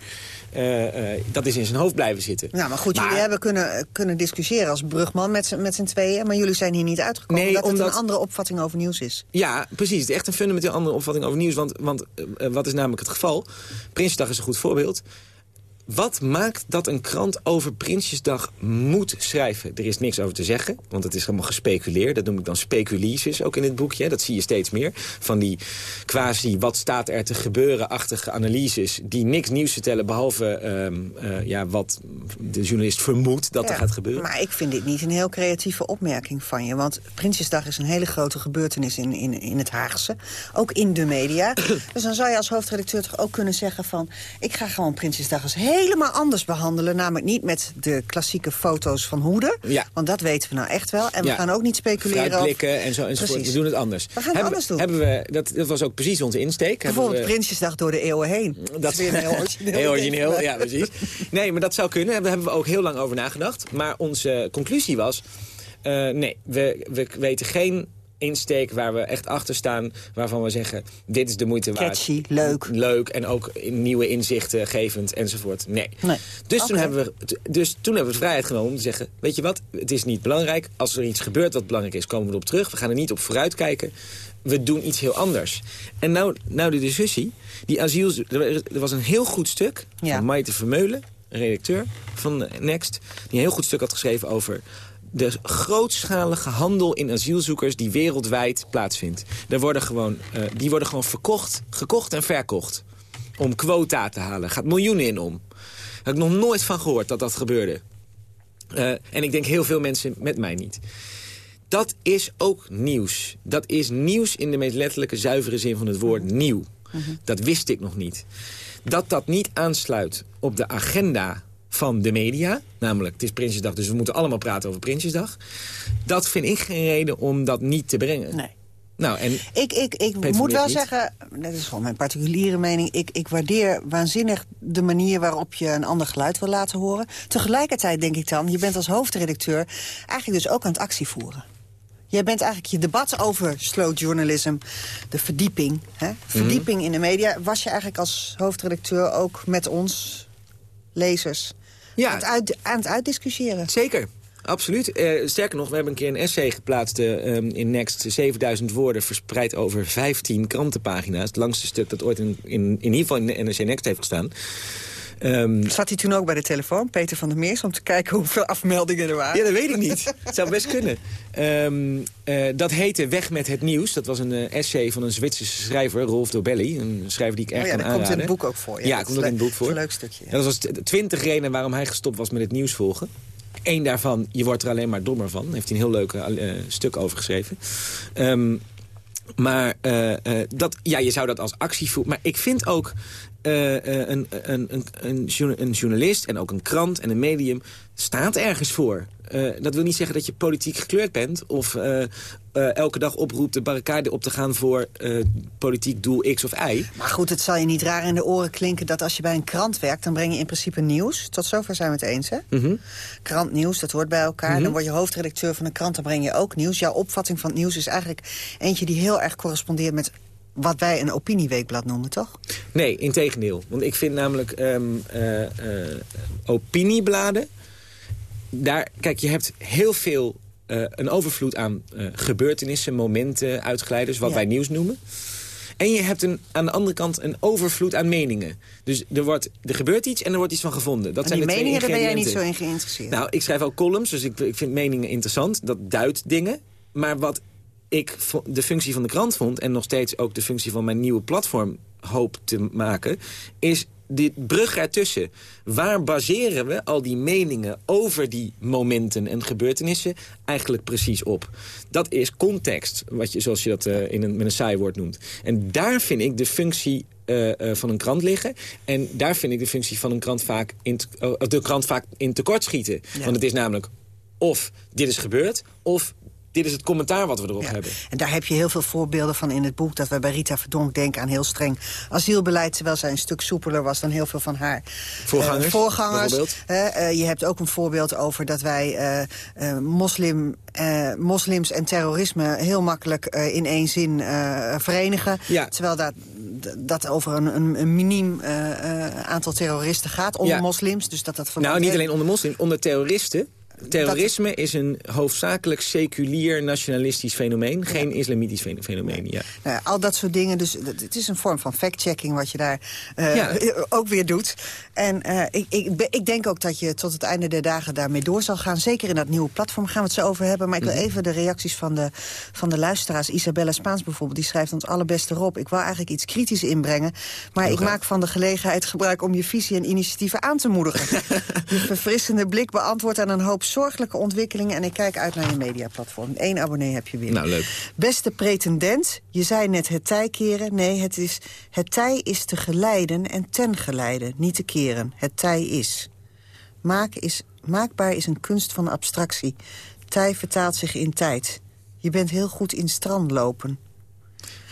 Eh, eh, dat is in zijn hoofd blijven zitten. Ja, maar goed, jullie hebben kunnen, kunnen discussiëren als brugman met z'n tweeën... maar jullie zijn hier niet uitgekomen Nee, omdat het een andere opvatting over nieuws is. Ja, precies. Het is echt een fundamenteel andere opvatting over nieuws. Want, want uh, wat is namelijk het geval? Prinsjesdag is een goed voorbeeld. Wat maakt dat een krant over Prinsjesdag moet schrijven? Er is niks over te zeggen, want het is allemaal gespeculeerd. Dat noem ik dan speculises, ook in het boekje. Dat zie je steeds meer. Van die quasi wat staat er te gebeuren-achtige analyses... die niks nieuws vertellen, behalve uh, uh, ja, wat de journalist vermoedt dat Ja, er gaat gebeuren. Maar ik vind dit niet een heel creatieve opmerking van je. Want Prinsjesdag is een hele grote gebeurtenis in, in, in het Haagse. Ook in de media. dus dan zou je als hoofdredacteur toch ook kunnen zeggen van... ik ga gewoon Prinsjesdag eens helemaal anders behandelen. Namelijk niet met de klassieke foto's van hoeden. Ja. Want dat weten we nou echt wel. En we gaan ook niet speculeren. Vooruitblikken en zo enzovoort. Precies. We doen het anders. We gaan het hebben, anders doen. Hebben we, dat, dat was ook precies onze insteek. Bijvoorbeeld we- Prinsjesdag door de eeuwen heen. Dat is weer heel origineel. Heel origineel, ja, precies. Nee, maar dat zou kunnen. Daar hebben we ook heel lang over nagedacht. Maar onze conclusie was... eh, nee, we, we weten geen insteek waar we echt achter staan... waarvan we zeggen, dit is de moeite waard. Catchy, leuk. Leuk en ook nieuwe inzichten gevend enzovoort. Nee. Nee. Dus, toen hebben we, dus toen hebben we de vrijheid genomen om te zeggen... weet je wat, het is niet belangrijk. Als er iets gebeurt wat belangrijk is, komen we erop terug. We gaan er niet op vooruit kijken. We doen iets heel anders. En nou, nou de discussie. Die asiel, er was een heel goed stuk Ja. van Maite Vermeulen, een redacteur van Next... die een heel goed stuk had geschreven over de grootschalige handel in asielzoekers die wereldwijd plaatsvindt. Er worden gewoon, eh, die worden gewoon verkocht, gekocht en verkocht. Om quota te halen. Gaat miljoenen in om. Daar heb ik nog nooit van gehoord dat dat gebeurde. Eh, en ik denk heel veel mensen met mij niet. Dat is ook nieuws. Dat is nieuws in de meest letterlijke, zuivere zin van het woord nieuw. Dat wist ik nog niet. Dat dat niet aansluit op de agenda van de media... namelijk, het is Prinsjesdag, dus we moeten allemaal praten over Prinsjesdag... dat vind ik geen reden om dat niet te brengen. Nee. Nou, en Ik, ik, ik moet wel niet. zeggen, dat is gewoon mijn particuliere mening... Ik, ik waardeer waanzinnig de manier waarop je een ander geluid wil laten horen. Tegelijkertijd denk ik dan, je bent als hoofdredacteur... eigenlijk dus ook aan het actie voeren. Jij bent eigenlijk je debat over slow journalism, de verdieping... Hè? verdieping in de media... was je eigenlijk als hoofdredacteur ook met ons, lezers... Ja. aan, het uit, aan het uitdiscussiëren. Zeker. Absoluut. Eh, sterker nog, we hebben een keer een essay geplaatst eh, ehm, in Next. 7000 woorden verspreid over 15 krantenpagina's. Het langste stuk dat ooit in, in, in ieder geval in de NRC Next heeft gestaan. Ehm, Zat hij toen ook bij de telefoon, Peter van der Meers... om te kijken hoeveel afmeldingen er waren? ja, dat weet ik niet. Het zou best kunnen. Ehm, eh, dat heette Weg met het nieuws. Dat was een eh, essay van een Zwitserse schrijver, Rolf Dobelli. Een schrijver die ik erg Oh ja, kan dat komt in aanraden. het boek ook voor. Ja, dat komt ook in het boek voor. Een leuk stukje. ja. En dat was twintig redenen waarom hij gestopt was met het nieuws volgen. Eén daarvan, je wordt er alleen maar dommer van. Daar heeft hij een heel leuk eh, stuk over geschreven. Ehm, maar dat, ja, je zou dat als actie voeren. Maar ik vind ook een, een, een, een, journa- een journalist en ook een krant en een medium staat ergens voor. Eh, dat wil niet zeggen dat je politiek gekleurd bent... of eh, eh, elke dag oproept de barricade op te gaan voor eh, politiek doel X of Y. Maar goed, het zal je niet raar in de oren klinken... dat als je bij een krant werkt, dan breng je in principe nieuws. Tot zover zijn we het eens, hè? Mhm. Krant, nieuws, dat hoort bij elkaar. Dan word je hoofdredacteur van een krant, dan breng je ook nieuws. Jouw opvatting van het nieuws is eigenlijk eentje die heel erg correspondeert... met wat wij een opinieweekblad noemen, toch? Nee, integendeel. Want ik vind namelijk ehm, eh, eh, opiniebladen... Daar, kijk, je hebt heel veel, eh, een overvloed aan gebeurtenissen, momenten, uitglijders... wat Ja. wij nieuws noemen. En je hebt een, aan de andere kant een overvloed aan meningen. Dus er, wordt, er gebeurt iets en er wordt iets van gevonden. Dat En zijn die de twee meningen, daar ben jij niet zo in geïnteresseerd. Nou, ik schrijf ook columns, dus ik, ik vind meningen interessant. Dat duidt dingen. Maar wat ik de functie van de krant vond... en nog steeds ook de functie van mijn nieuwe platform hoop te maken... is dit brug ertussen. Waar baseren we al die meningen over die momenten en gebeurtenissen eigenlijk precies op? Dat is context, wat je, zoals je dat eh, in een, met een saai woord noemt. En daar vind ik de functie eh, eh, van een krant liggen. En daar vind ik de functie van een krant vaak in, de krant vaak in tekort schieten. Want het is namelijk of dit is gebeurd, of dit is het commentaar wat we erop Ja. hebben. En daar heb je heel veel voorbeelden van in het boek... dat wij bij Rita Verdonk denken aan heel streng asielbeleid... terwijl zij een stuk soepeler was dan heel veel van haar eh, Voorgangers, eh, je hebt ook een voorbeeld over dat wij eh, moslim, moslims en terrorisme... heel makkelijk in één zin verenigen. Ja. Terwijl dat, dat over een, een, een miniem aantal terroristen gaat onder Ja. moslims. Dus dat dat Nou, niet alleen onder moslims, onder terroristen. Terrorisme is een hoofdzakelijk seculier nationalistisch fenomeen. Geen islamitisch fenomeen, ja. Nou ja. Al dat soort dingen. Dus het is een vorm van fact-checking wat je daar uh, ook weer doet. En uh, ik, ik, ik, denk ook dat je tot het einde der dagen daarmee door zal gaan. Zeker in dat nieuwe platform gaan we het zo over hebben. Maar ik wil mhm. even de reacties van de, van de luisteraars. Isabella Spaans bijvoorbeeld, die schrijft ons allerbeste Rob. Ik wil eigenlijk iets kritisch inbrengen. Maar ik maak van de gelegenheid gebruik om je visie en initiatieven aan te moedigen. je verfrissende blik beantwoordt aan een hoop zorgelijke ontwikkelingen... en ik kijk uit naar je mediaplatform. Eén abonnee heb je weer. Nou, leuk. Beste pretendent, je zei net het tij keren. Nee, het, is, het tij is te geleiden en ten geleiden, niet te keren. Het tij is. Maak is. Maakbaar is een kunst van abstractie. Tij vertaalt zich in tijd. Je bent heel goed in strand lopen.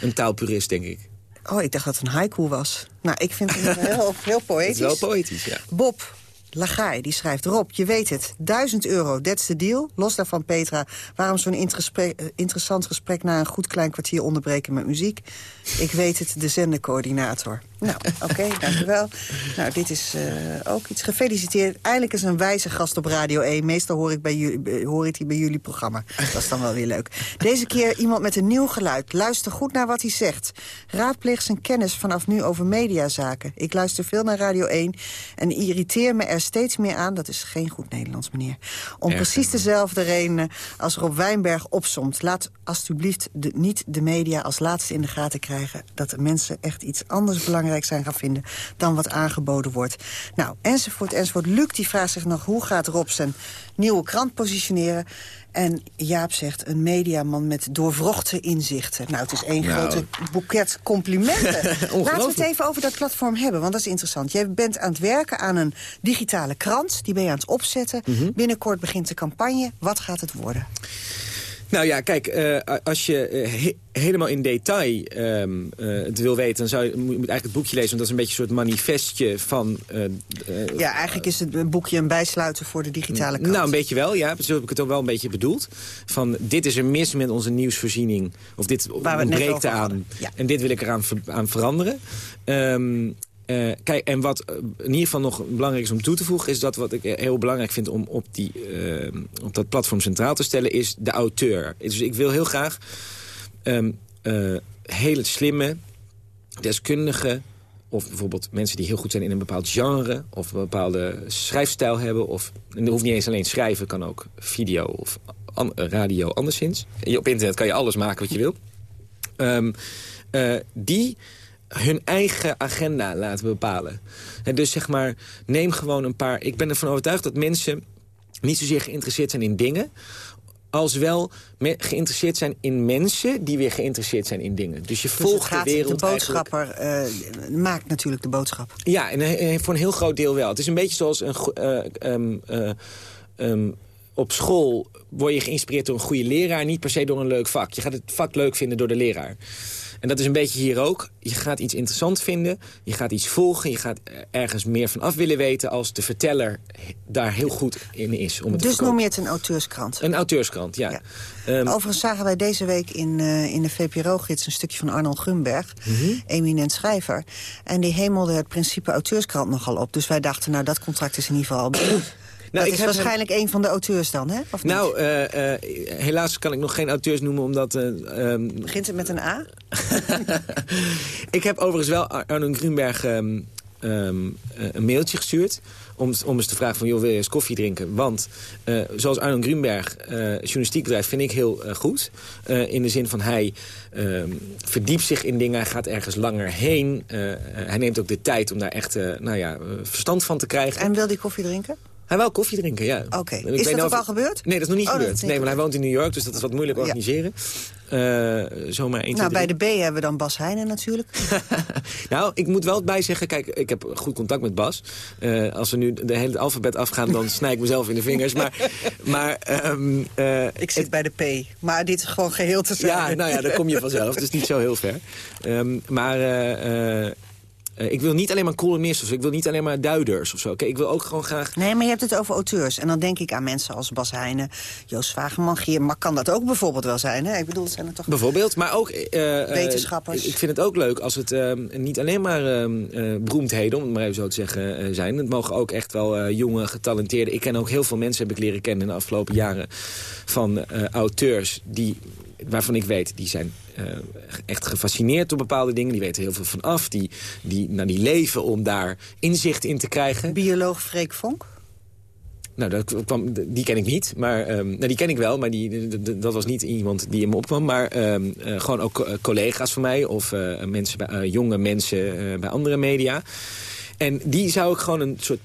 Een taalpurist, denk ik. Oh, ik dacht dat het een haiku was. Nou, ik vind het heel, heel poëtisch. Het is wel poëtisch, ja. Bob, Lagai, die schrijft... Rob, je weet het, 1000 euro, that's the deal. Los daarvan, Petra, waarom zo'n eh, interessant gesprek... na een goed klein kwartier onderbreken met muziek? Ik weet het, de zendercoördinator. Nou, oké, okay, dankjewel. Nou, dit is uh, ook iets gefeliciteerd. Eindelijk is een wijze gast op Radio 1. Meestal hoor ik, bij jullie, hoor ik die bij jullie programma. Dat is dan wel weer leuk. Deze keer iemand met een nieuw geluid. Luister goed naar wat hij zegt. Raadpleeg zijn kennis vanaf nu over mediazaken. Ik luister veel naar Radio 1 en irriteer me er steeds meer aan... dat is geen goed Nederlands, meneer... om precies dezelfde redenen als Rob Wijnberg opsomt. Laat alsjeblieft de, niet de media als laatste in de gaten krijgen... dat de mensen echt iets anders belangrijk zijn gaan vinden... dan wat aangeboden wordt. Nou, enzovoort, enzovoort. Luc die vraagt zich nog hoe gaat Rob zijn nieuwe krant positioneren... En Jaap zegt, een mediaman met doorvrochte inzichten. Nou, het is één nou. grote boeket complimenten. Laten we het even over dat platform hebben, want dat is interessant. Jij bent aan het werken aan een digitale krant. Die ben je aan het opzetten. Mhm. Binnenkort begint de campagne. Wat gaat het worden? Nou ja, kijk, uh, als je uh, helemaal in detail um, uh, het wil weten... dan zou je, moet je eigenlijk het boekje lezen. Want dat is een beetje een soort manifestje van... ja, eigenlijk is het boekje een bijsluiter voor de digitale kant. Nou, een beetje wel, ja. Zo heb ik het ook wel een beetje bedoeld. Van, dit is er mis met onze nieuwsvoorziening. Of dit ontbreekt aan. Ja. En dit wil ik eraan aan veranderen. Um, uh, kijk, en wat uh, in ieder geval nog belangrijk is om toe te voegen... is dat wat ik heel belangrijk vind om op, die, uh, op dat platform centraal te stellen... is de auteur. Dus ik wil heel graag um, hele slimme, deskundige... of bijvoorbeeld mensen die heel goed zijn in een bepaald genre... of een bepaalde schrijfstijl hebben. Of, en dat hoeft niet eens alleen schrijven, kan ook video of radio anderszins. Op internet kan je alles maken wat je wil. Um, die hun eigen agenda laten bepalen. En dus zeg maar, neem gewoon een paar... Ik ben ervan overtuigd dat mensen niet zozeer geïnteresseerd zijn in dingen als wel geïnteresseerd zijn in mensen die weer geïnteresseerd zijn in dingen. Dus je dus volgt de wereld De boodschapper uh, maakt natuurlijk de boodschap. Ja, en voor een heel groot deel wel. Het is een beetje zoals een, uh, um, op school word je geïnspireerd door een goede leraar... niet per se door een leuk vak. Je gaat het vak leuk vinden door de leraar. En dat is een beetje hier ook. Je gaat iets interessant vinden, je gaat iets volgen... je gaat ergens meer van af willen weten... als de verteller daar heel goed in is. Om het dus noem je het een auteurskrant? Een auteurskrant, ja. Ehm, Overigens zagen wij deze week in, uh, in de VPRO-gids... een stukje van Arnold Grunberg, mm eminent schrijver. En die hemelde het principe auteurskrant nogal op. Dus wij dachten, nou, dat contract is in ieder geval al Nou, dat is waarschijnlijk een van de auteurs dan, hè? Of nou, uh, uh, helaas kan ik nog geen auteurs noemen, omdat... Uh, um... Begint het met een A? ik heb overigens wel Arno Grunberg um, um, een mailtje gestuurd... Om, om eens te vragen van, joh, wil je eens koffie drinken? Want zoals Arno Grunberg journalistiek bedrijf vind ik heel goed. in de zin van, hij verdiept zich in dingen, hij gaat ergens langer heen. hij neemt ook de tijd om daar echt nou ja, verstand van te krijgen. En wil die koffie drinken? Hij wil koffie drinken, ja. Oké. Is dat al gebeurd? Nee, dat is nog niet oh, gebeurd. Nee, maar hij woont in New York, dus dat is wat moeilijk organiseren. Ja. Uh, zomaar één, Nou, bij de B hebben we dan Bas Heijnen natuurlijk. nou, ik moet wel bij zeggen, kijk, ik heb goed contact met Bas. Uh, als we nu de hele alfabet afgaan, dan snij ik mezelf in de vingers. Maar, maar um, uh, ik zit bij de P, maar dit is gewoon geheel te zeggen. Ja, nou ja, daar kom je vanzelf. Het is niet zo heel ver. Um, maar eh, ik wil niet alleen maar columnisten of zo. Ik wil niet alleen maar duiders of zo. Oké, ik wil ook gewoon graag... Nee, maar je hebt het over auteurs. En dan denk ik aan mensen als Bas Heijnen, Joost Vageman, Geer. Maar kan dat ook bijvoorbeeld wel zijn? Hè? Ik bedoel, zijn er toch... Bijvoorbeeld, maar ook... eh, eh, Wetenschappers. ik vind het ook leuk als het ehm, niet alleen maar ehm, eh, beroemdheden, om het maar even zo te zeggen, zijn. Het mogen ook echt wel jonge, getalenteerde... Ik ken ook heel veel mensen, heb ik leren kennen in de afgelopen jaren... van auteurs die, waarvan ik weet, die zijn eh, echt gefascineerd door bepaalde dingen. Die weten heel veel van af. Die, die, nou, die leven om daar inzicht in te krijgen. Bioloog Freek Vonk? Nou, dat kwam, die ken ik niet. Maar, ehm, nou, die ken ik wel, maar die, dat was niet iemand die in me opkwam. Maar ehm, eh, gewoon ook eh, collega's van mij of mensen bij, jonge mensen bij andere media. En die zou ik gewoon een soort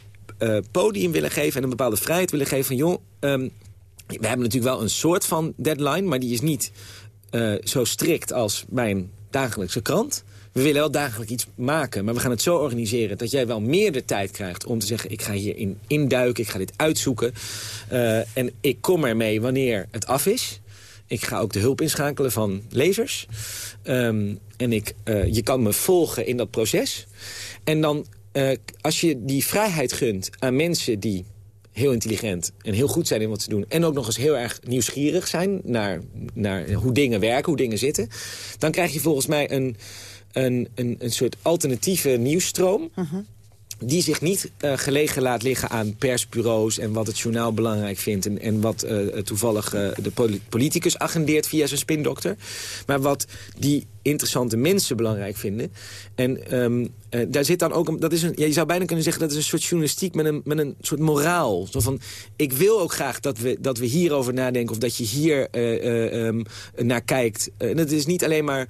podium willen geven... en een bepaalde vrijheid willen geven van... joh, ehm, we hebben natuurlijk wel een soort van deadline... maar die is niet eh, zo strikt als mijn dagelijkse krant. We willen wel dagelijks iets maken, maar we gaan het zo organiseren... dat jij wel meer de tijd krijgt om te zeggen... ik ga hierin induiken, ik ga dit uitzoeken. Eh, en ik kom ermee wanneer het af is. Ik ga ook de hulp inschakelen van lezers. Ehm, en ik, eh, je kan me volgen in dat proces. En dan, als je die vrijheid gunt aan mensen die heel intelligent en heel goed zijn in wat ze doen... en ook nog eens heel erg nieuwsgierig zijn naar, naar hoe dingen werken, hoe dingen zitten... dan krijg je volgens mij een, een, een, een soort alternatieve nieuwsstroom... die zich niet eh, gelegen laat liggen aan persbureaus... en wat het journaal belangrijk vindt... en, en wat eh, toevallig eh, de poli- politicus agendeert via zijn spindokter. Maar wat die interessante mensen belangrijk vinden. En ehm, eh, daar zit dan ook... Dat is een, je zou bijna kunnen zeggen dat is een soort journalistiek... met een, met een soort moraal. Zo van, ik wil ook graag dat we, dat we hierover nadenken... of dat je hier eh, eh, ehm, naar kijkt. En het is niet alleen maar...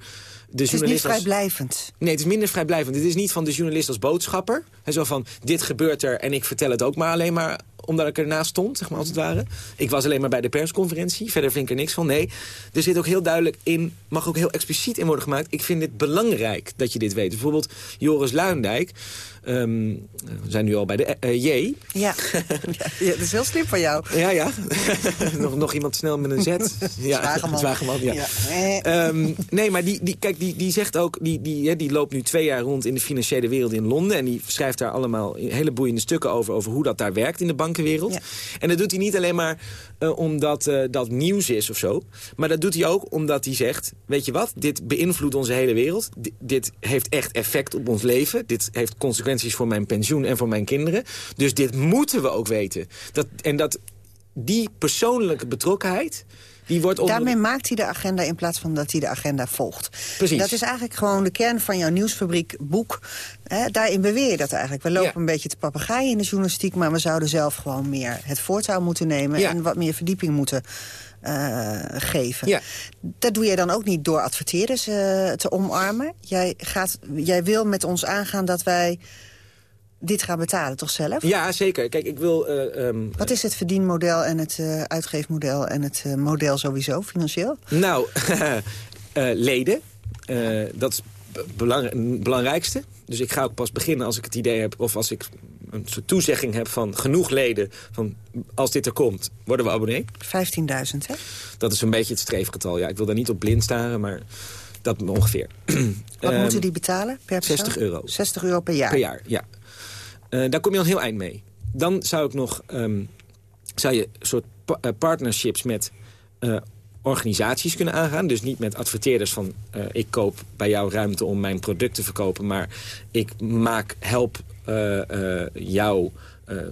De Het is niet als- vrijblijvend. Nee, het is minder vrijblijvend. Het is niet van de journalist als boodschapper. Zo van, dit gebeurt er en ik vertel het ook maar alleen maar omdat ik ernaast stond, zeg maar, als het ware. Ik was alleen maar bij de persconferentie. Verder vind ik er niks van. Nee, er zit ook heel duidelijk in... mag ook heel expliciet in worden gemaakt. Ik vind het belangrijk dat je dit weet. Bijvoorbeeld Joris Luindijk... ehm, we zijn nu al bij de eh, J. Ja. ja, dat is heel slim van jou. Ja, ja. nog, nog iemand snel met een Z. Ja, Zwageman. Zwageman, ja. Ja. Eh. Ehm, nee, maar die, die, kijk, die, die zegt ook... Die, die, hè, die loopt nu twee jaar rond in de financiële wereld in Londen... en die schrijft daar allemaal hele boeiende stukken over... over hoe dat daar werkt in de bankenwereld. En dat doet hij niet alleen maar eh, omdat eh, dat nieuws is of zo... maar dat doet hij ook omdat hij zegt... weet je wat, dit beïnvloedt onze hele wereld. D- dit heeft echt effect op ons leven. Dit heeft consequenties voor mijn pensioen en voor mijn kinderen. Dus dit moeten we ook weten. Dat, en dat die persoonlijke betrokkenheid... Die wordt onder... Daarmee maakt hij de agenda in plaats van dat hij de agenda volgt. Precies. Dat is eigenlijk gewoon de kern van jouw nieuwsfabriek boek. Daarin beweer je dat eigenlijk. We lopen een beetje te papegaaien in de journalistiek... maar we zouden zelf gewoon meer het voortouw moeten nemen... Ja. en wat meer verdieping moeten eh, geven. Ja. Dat doe jij dan ook niet door adverteerders eh, te omarmen. Jij, gaat, jij wil met ons aangaan dat wij dit gaan betalen, toch zelf? Ja, zeker. Kijk, ik wil... eh, ehm, Wat is het verdienmodel en het eh, uitgeefmodel... en het eh, model sowieso, financieel? Nou, leden. Dat is het belangrijkste. Dus ik ga ook pas beginnen als ik het idee heb... of als ik een soort toezegging heb van genoeg leden... van als dit er komt, worden we abonnee. 15.000, hè? Dat is een beetje het streefgetal. Ja, ik wil daar niet op blind staren, maar dat ongeveer. Wat Ehm, moeten die betalen per persoon? 60 euro. 60 euro per jaar? Per jaar, ja. Eh, daar kom je al heel eind mee. Dan zou ik nog... ehm, zou je soort eh, partnerships met eh, organisaties kunnen aangaan. Dus niet met adverteerders van... ik koop bij jou ruimte om mijn product te verkopen... maar ik maak, help jou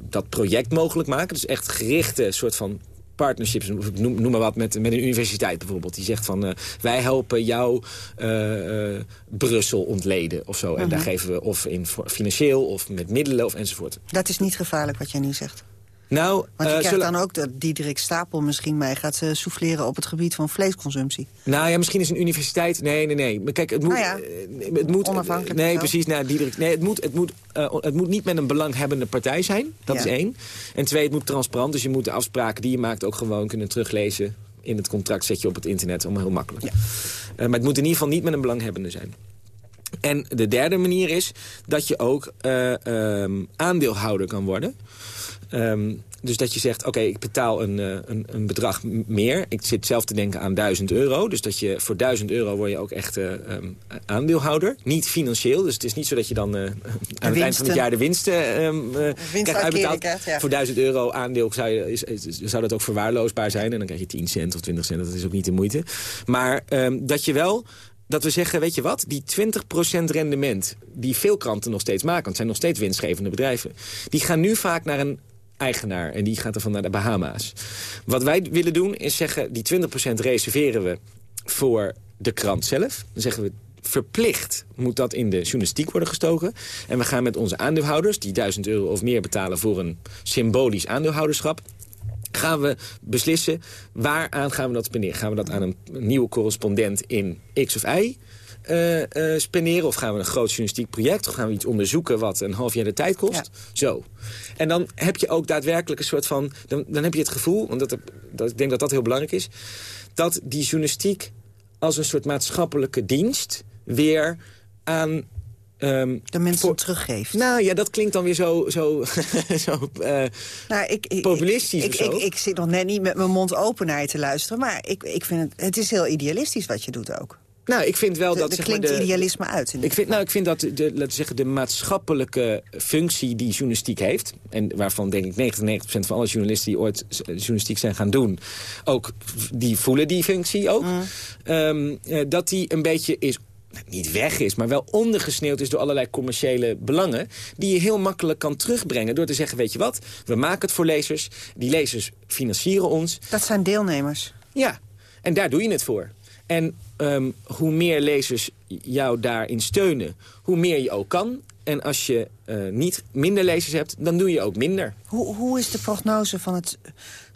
dat project mogelijk maken. Dus echt gerichte soort van partnerships, noem, noem maar wat, met, met een universiteit bijvoorbeeld. Die zegt van, eh, wij helpen jou eh, eh, Brussel ontleden of zo. En Mhm. daar geven we of in financieel of met middelen of enzovoort. Dat is niet gevaarlijk wat jij nu zegt. Nou, Want je eh, krijgt zullen- dan ook dat Diederik Stapel misschien mij gaat eh, souffleren... op het gebied van vleesconsumptie. Nou ja, misschien is een universiteit... Nee, nee, nee. Maar kijk, het moet... Nou ja, eh, het moet onafhankelijk Nee, precies. Nou, Diederik, nee, het, moet, het, moet, het moet niet met een belanghebbende partij zijn. Dat Ja. is één. En twee, het moet transparant. Dus je moet de afspraken die je maakt ook gewoon kunnen teruglezen. In het contract zet je op het internet. Allemaal heel makkelijk. Eh, maar het moet in ieder geval niet met een belanghebbende zijn. En de derde manier is dat je ook eh, ehm, aandeelhouder kan worden. Ehm, dus dat je zegt, oké, ik betaal een, eh, een, een, bedrag meer. Ik zit zelf te denken aan 1000 euro. Dus dat je voor 1000 euro word je ook echt uh, aandeelhouder. Niet financieel, dus het is niet zo dat je dan uh, aan het eind van het jaar de winsten um, krijgt uitbetaald. Ja. Voor 1000 euro aandeel zou, je, is, zou dat ook verwaarloosbaar zijn. En dan krijg je 10 cent of 20 cent, dat is ook niet de moeite. Maar um, dat je wel dat we zeggen, weet je wat, die 20% rendement... die veel kranten nog steeds maken, want het zijn nog steeds winstgevende bedrijven... die gaan nu vaak naar een eigenaar en die gaat ervan naar de Bahama's. Wat wij willen doen is zeggen, die 20% reserveren we voor de krant zelf. Dan zeggen we, verplicht moet dat in de journalistiek worden gestoken. En we gaan met onze aandeelhouders, die 1000 euro of meer betalen... voor een symbolisch aandeelhouderschap gaan we beslissen waaraan gaan we dat spenderen. Gaan we dat aan een nieuwe correspondent in X of Y uh, uh, spenderen? Of gaan we een groot journalistiek project? Of gaan we iets onderzoeken wat een half jaar de tijd kost? Zo. En dan heb je ook daadwerkelijk een soort van... Dan, dan heb je het gevoel, want dat, dat, ik denk dat dat heel belangrijk is... dat die journalistiek als een soort maatschappelijke dienst... weer aan Um, de mensen teruggeeft. Nou ja, dat klinkt dan weer zo, zo, zo uh, nou, ik, ik, populistisch ik, ik, ik, zit nog net niet met mijn mond open naar je te luisteren... maar ik, ik vind het, het is heel idealistisch wat je doet ook. Nou, ik vind wel dat... Er klinkt de, idealisme uit. ik vind, nou, ik vind dat de, laten zeggen, de maatschappelijke functie die journalistiek heeft... en waarvan denk ik 99% van alle journalisten die ooit journalistiek zijn gaan doen... ook die voelen die functie ook. Mm. Ehm, eh, dat die een beetje is niet weg is, maar wel ondergesneeuwd is door allerlei commerciële belangen... die je heel makkelijk kan terugbrengen door te zeggen, weet je wat, we maken het voor lezers, die lezers financieren ons. Dat zijn deelnemers. Ja, en daar doe je het voor. En um, hoe meer lezers jou daarin steunen, hoe meer je ook kan. En als je uh, niet minder lezers hebt, dan doe je ook minder. Hoe, hoe is de prognose van het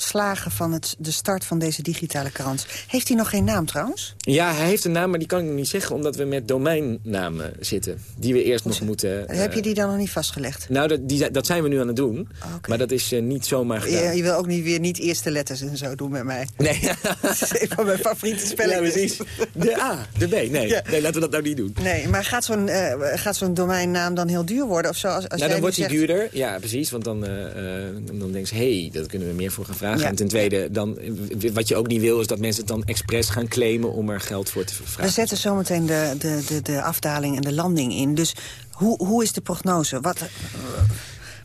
slagen van het, de start van deze digitale krant? Heeft hij nog geen naam trouwens? Ja, hij heeft een naam, maar die kan ik nog niet zeggen... omdat we met domeinnamen zitten. Die we eerst nog moeten... Uh, Heb je die dan nog niet vastgelegd? Nou, dat, die, dat zijn we nu aan het doen. Maar dat is uh, niet zomaar gedaan. Ja, je wil ook niet weer niet eerste letters en zo doen met mij. Nee. dat is een van mijn favoriete spelletjes. Ja, precies. De A, de B. Nee, nee laten we dat nou niet doen. Nee, maar gaat zo'n gaat zo'n domeinnaam dan heel duur worden? Of zo, als, als nou, dan wordt die duurder. Ja, precies. Want dan, uh, dan denk je, hé, hey, dat kunnen we meer voor gaan vragen. En ten tweede, dan, wat je ook niet wil... is dat mensen het dan expres gaan claimen om er geld voor te vragen. We zetten zometeen de, de, de, de afdaling en de landing in. Dus hoe, hoe is de prognose? Wat...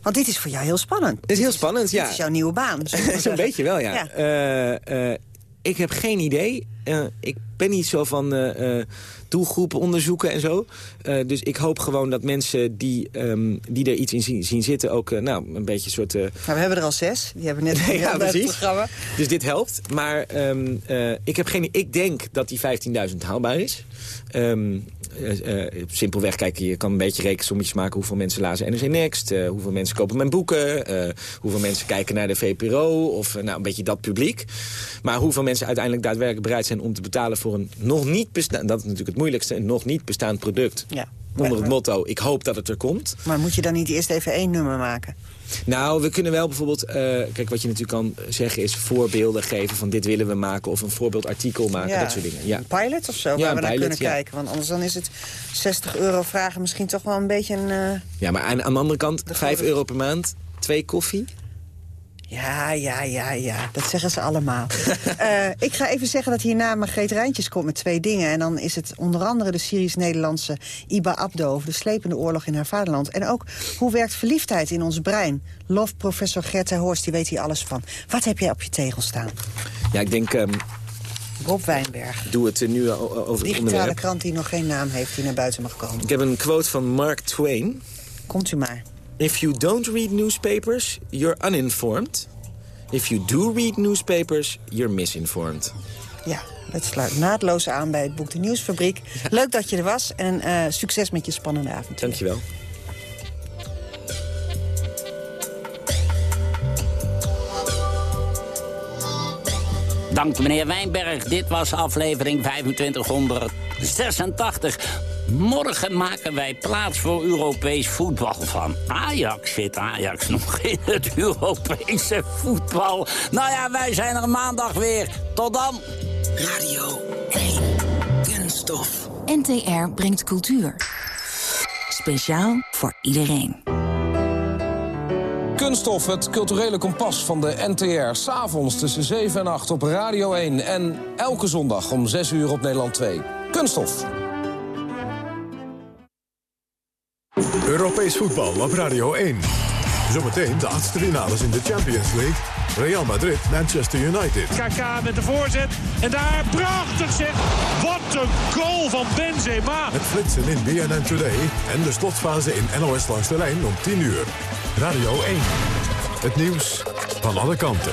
Want dit is voor jou heel spannend. Het is heel spannend, ja. Dit is jouw nieuwe baan. Zo'n beetje wel, ja. ja. Uh, uh, ik heb geen idee. Uh, ik ben niet zo van doelgroepen onderzoeken en zo. Uh, dus ik hoop gewoon dat mensen die, um, die er iets in zien, zien zitten... ook nou, een beetje een soort... Nou, we hebben er al zes. Die hebben net ja, precies. het programma. Dus dit helpt. Maar um, ik, heb geen, ik denk dat die 15.000 haalbaar is. Um, uh, simpelweg, kijk, je kan een beetje rekensommetjes maken... hoeveel mensen lazen NRC Next, uh, hoeveel mensen kopen mijn boeken... hoeveel mensen kijken naar de VPRO, of nou, een beetje dat publiek. Maar hoeveel mensen uiteindelijk daadwerkelijk bereid zijn om te betalen... voor een nog niet bestaan, dat is natuurlijk het moeilijkste... een nog niet bestaand product. Ja. Onder het motto, ik hoop dat het er komt. Maar moet je dan niet eerst even één nummer maken? Nou, we kunnen wel bijvoorbeeld... Uh, kijk, wat je natuurlijk kan zeggen is voorbeelden geven van dit willen we maken... of een voorbeeldartikel maken, dat soort dingen. Ja. Een pilot of zo, waar we naar kunnen kijken. Want anders dan is het 60 euro vragen misschien toch wel een beetje een... Uh, ja, maar aan, aan de andere kant, 5 euro per maand, twee koffie... Ja, ja, ja, ja. Dat zeggen ze allemaal. uh, ik ga even zeggen dat hierna Margreet Rijntjes komt met twee dingen. En dan is het onder andere de Syrisch-Nederlandse Iba Abdo... over de slepende oorlog in haar vaderland. En ook hoe werkt verliefdheid in ons brein? Lof professor Gerta Horst, die weet hier alles van. Wat heb jij op je tegel staan? Ja, ik denk... Um... Bob Wijnberg. Doe het nu over het Digitale krant die nog geen naam heeft, die naar buiten mag komen. Ik heb een quote van Mark Twain. Komt u maar. If you don't read newspapers, you're uninformed. If you do read newspapers, you're misinformed. Ja, dat sluit naadloos aan bij het boek De Nieuwsfabriek. Leuk dat je er was en uh, succes met je spannende avond. Dankjewel. Dank meneer Wijnberg. Dit was aflevering 2586. Morgen maken wij plaats voor Europees voetbal. Van Ajax zit Ajax nog in het Europese voetbal. Nou ja, wij zijn er maandag weer. Tot dan. Radio 1. Kunststof. NTR brengt cultuur. Speciaal voor iedereen. Kunststof, het culturele kompas van de NTR. S'avonds tussen 7 en 8 op Radio 1. En elke zondag om 6 uur op Nederland 2. Kunststof. Europees voetbal op Radio 1. Zometeen de achtste finales in de Champions League. Real Madrid, Manchester United. KK met de voorzet. En daar prachtig zeg. Wat een goal van Benzema. Het flitsen in BNN Today. En de slotfase in NOS langs de lijn om 10 uur. Radio 1. Het nieuws van alle kanten.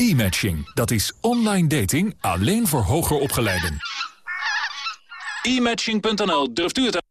E-matching, dat is online dating alleen voor hoger opgeleiden. E-matching.nl, durft u het aan?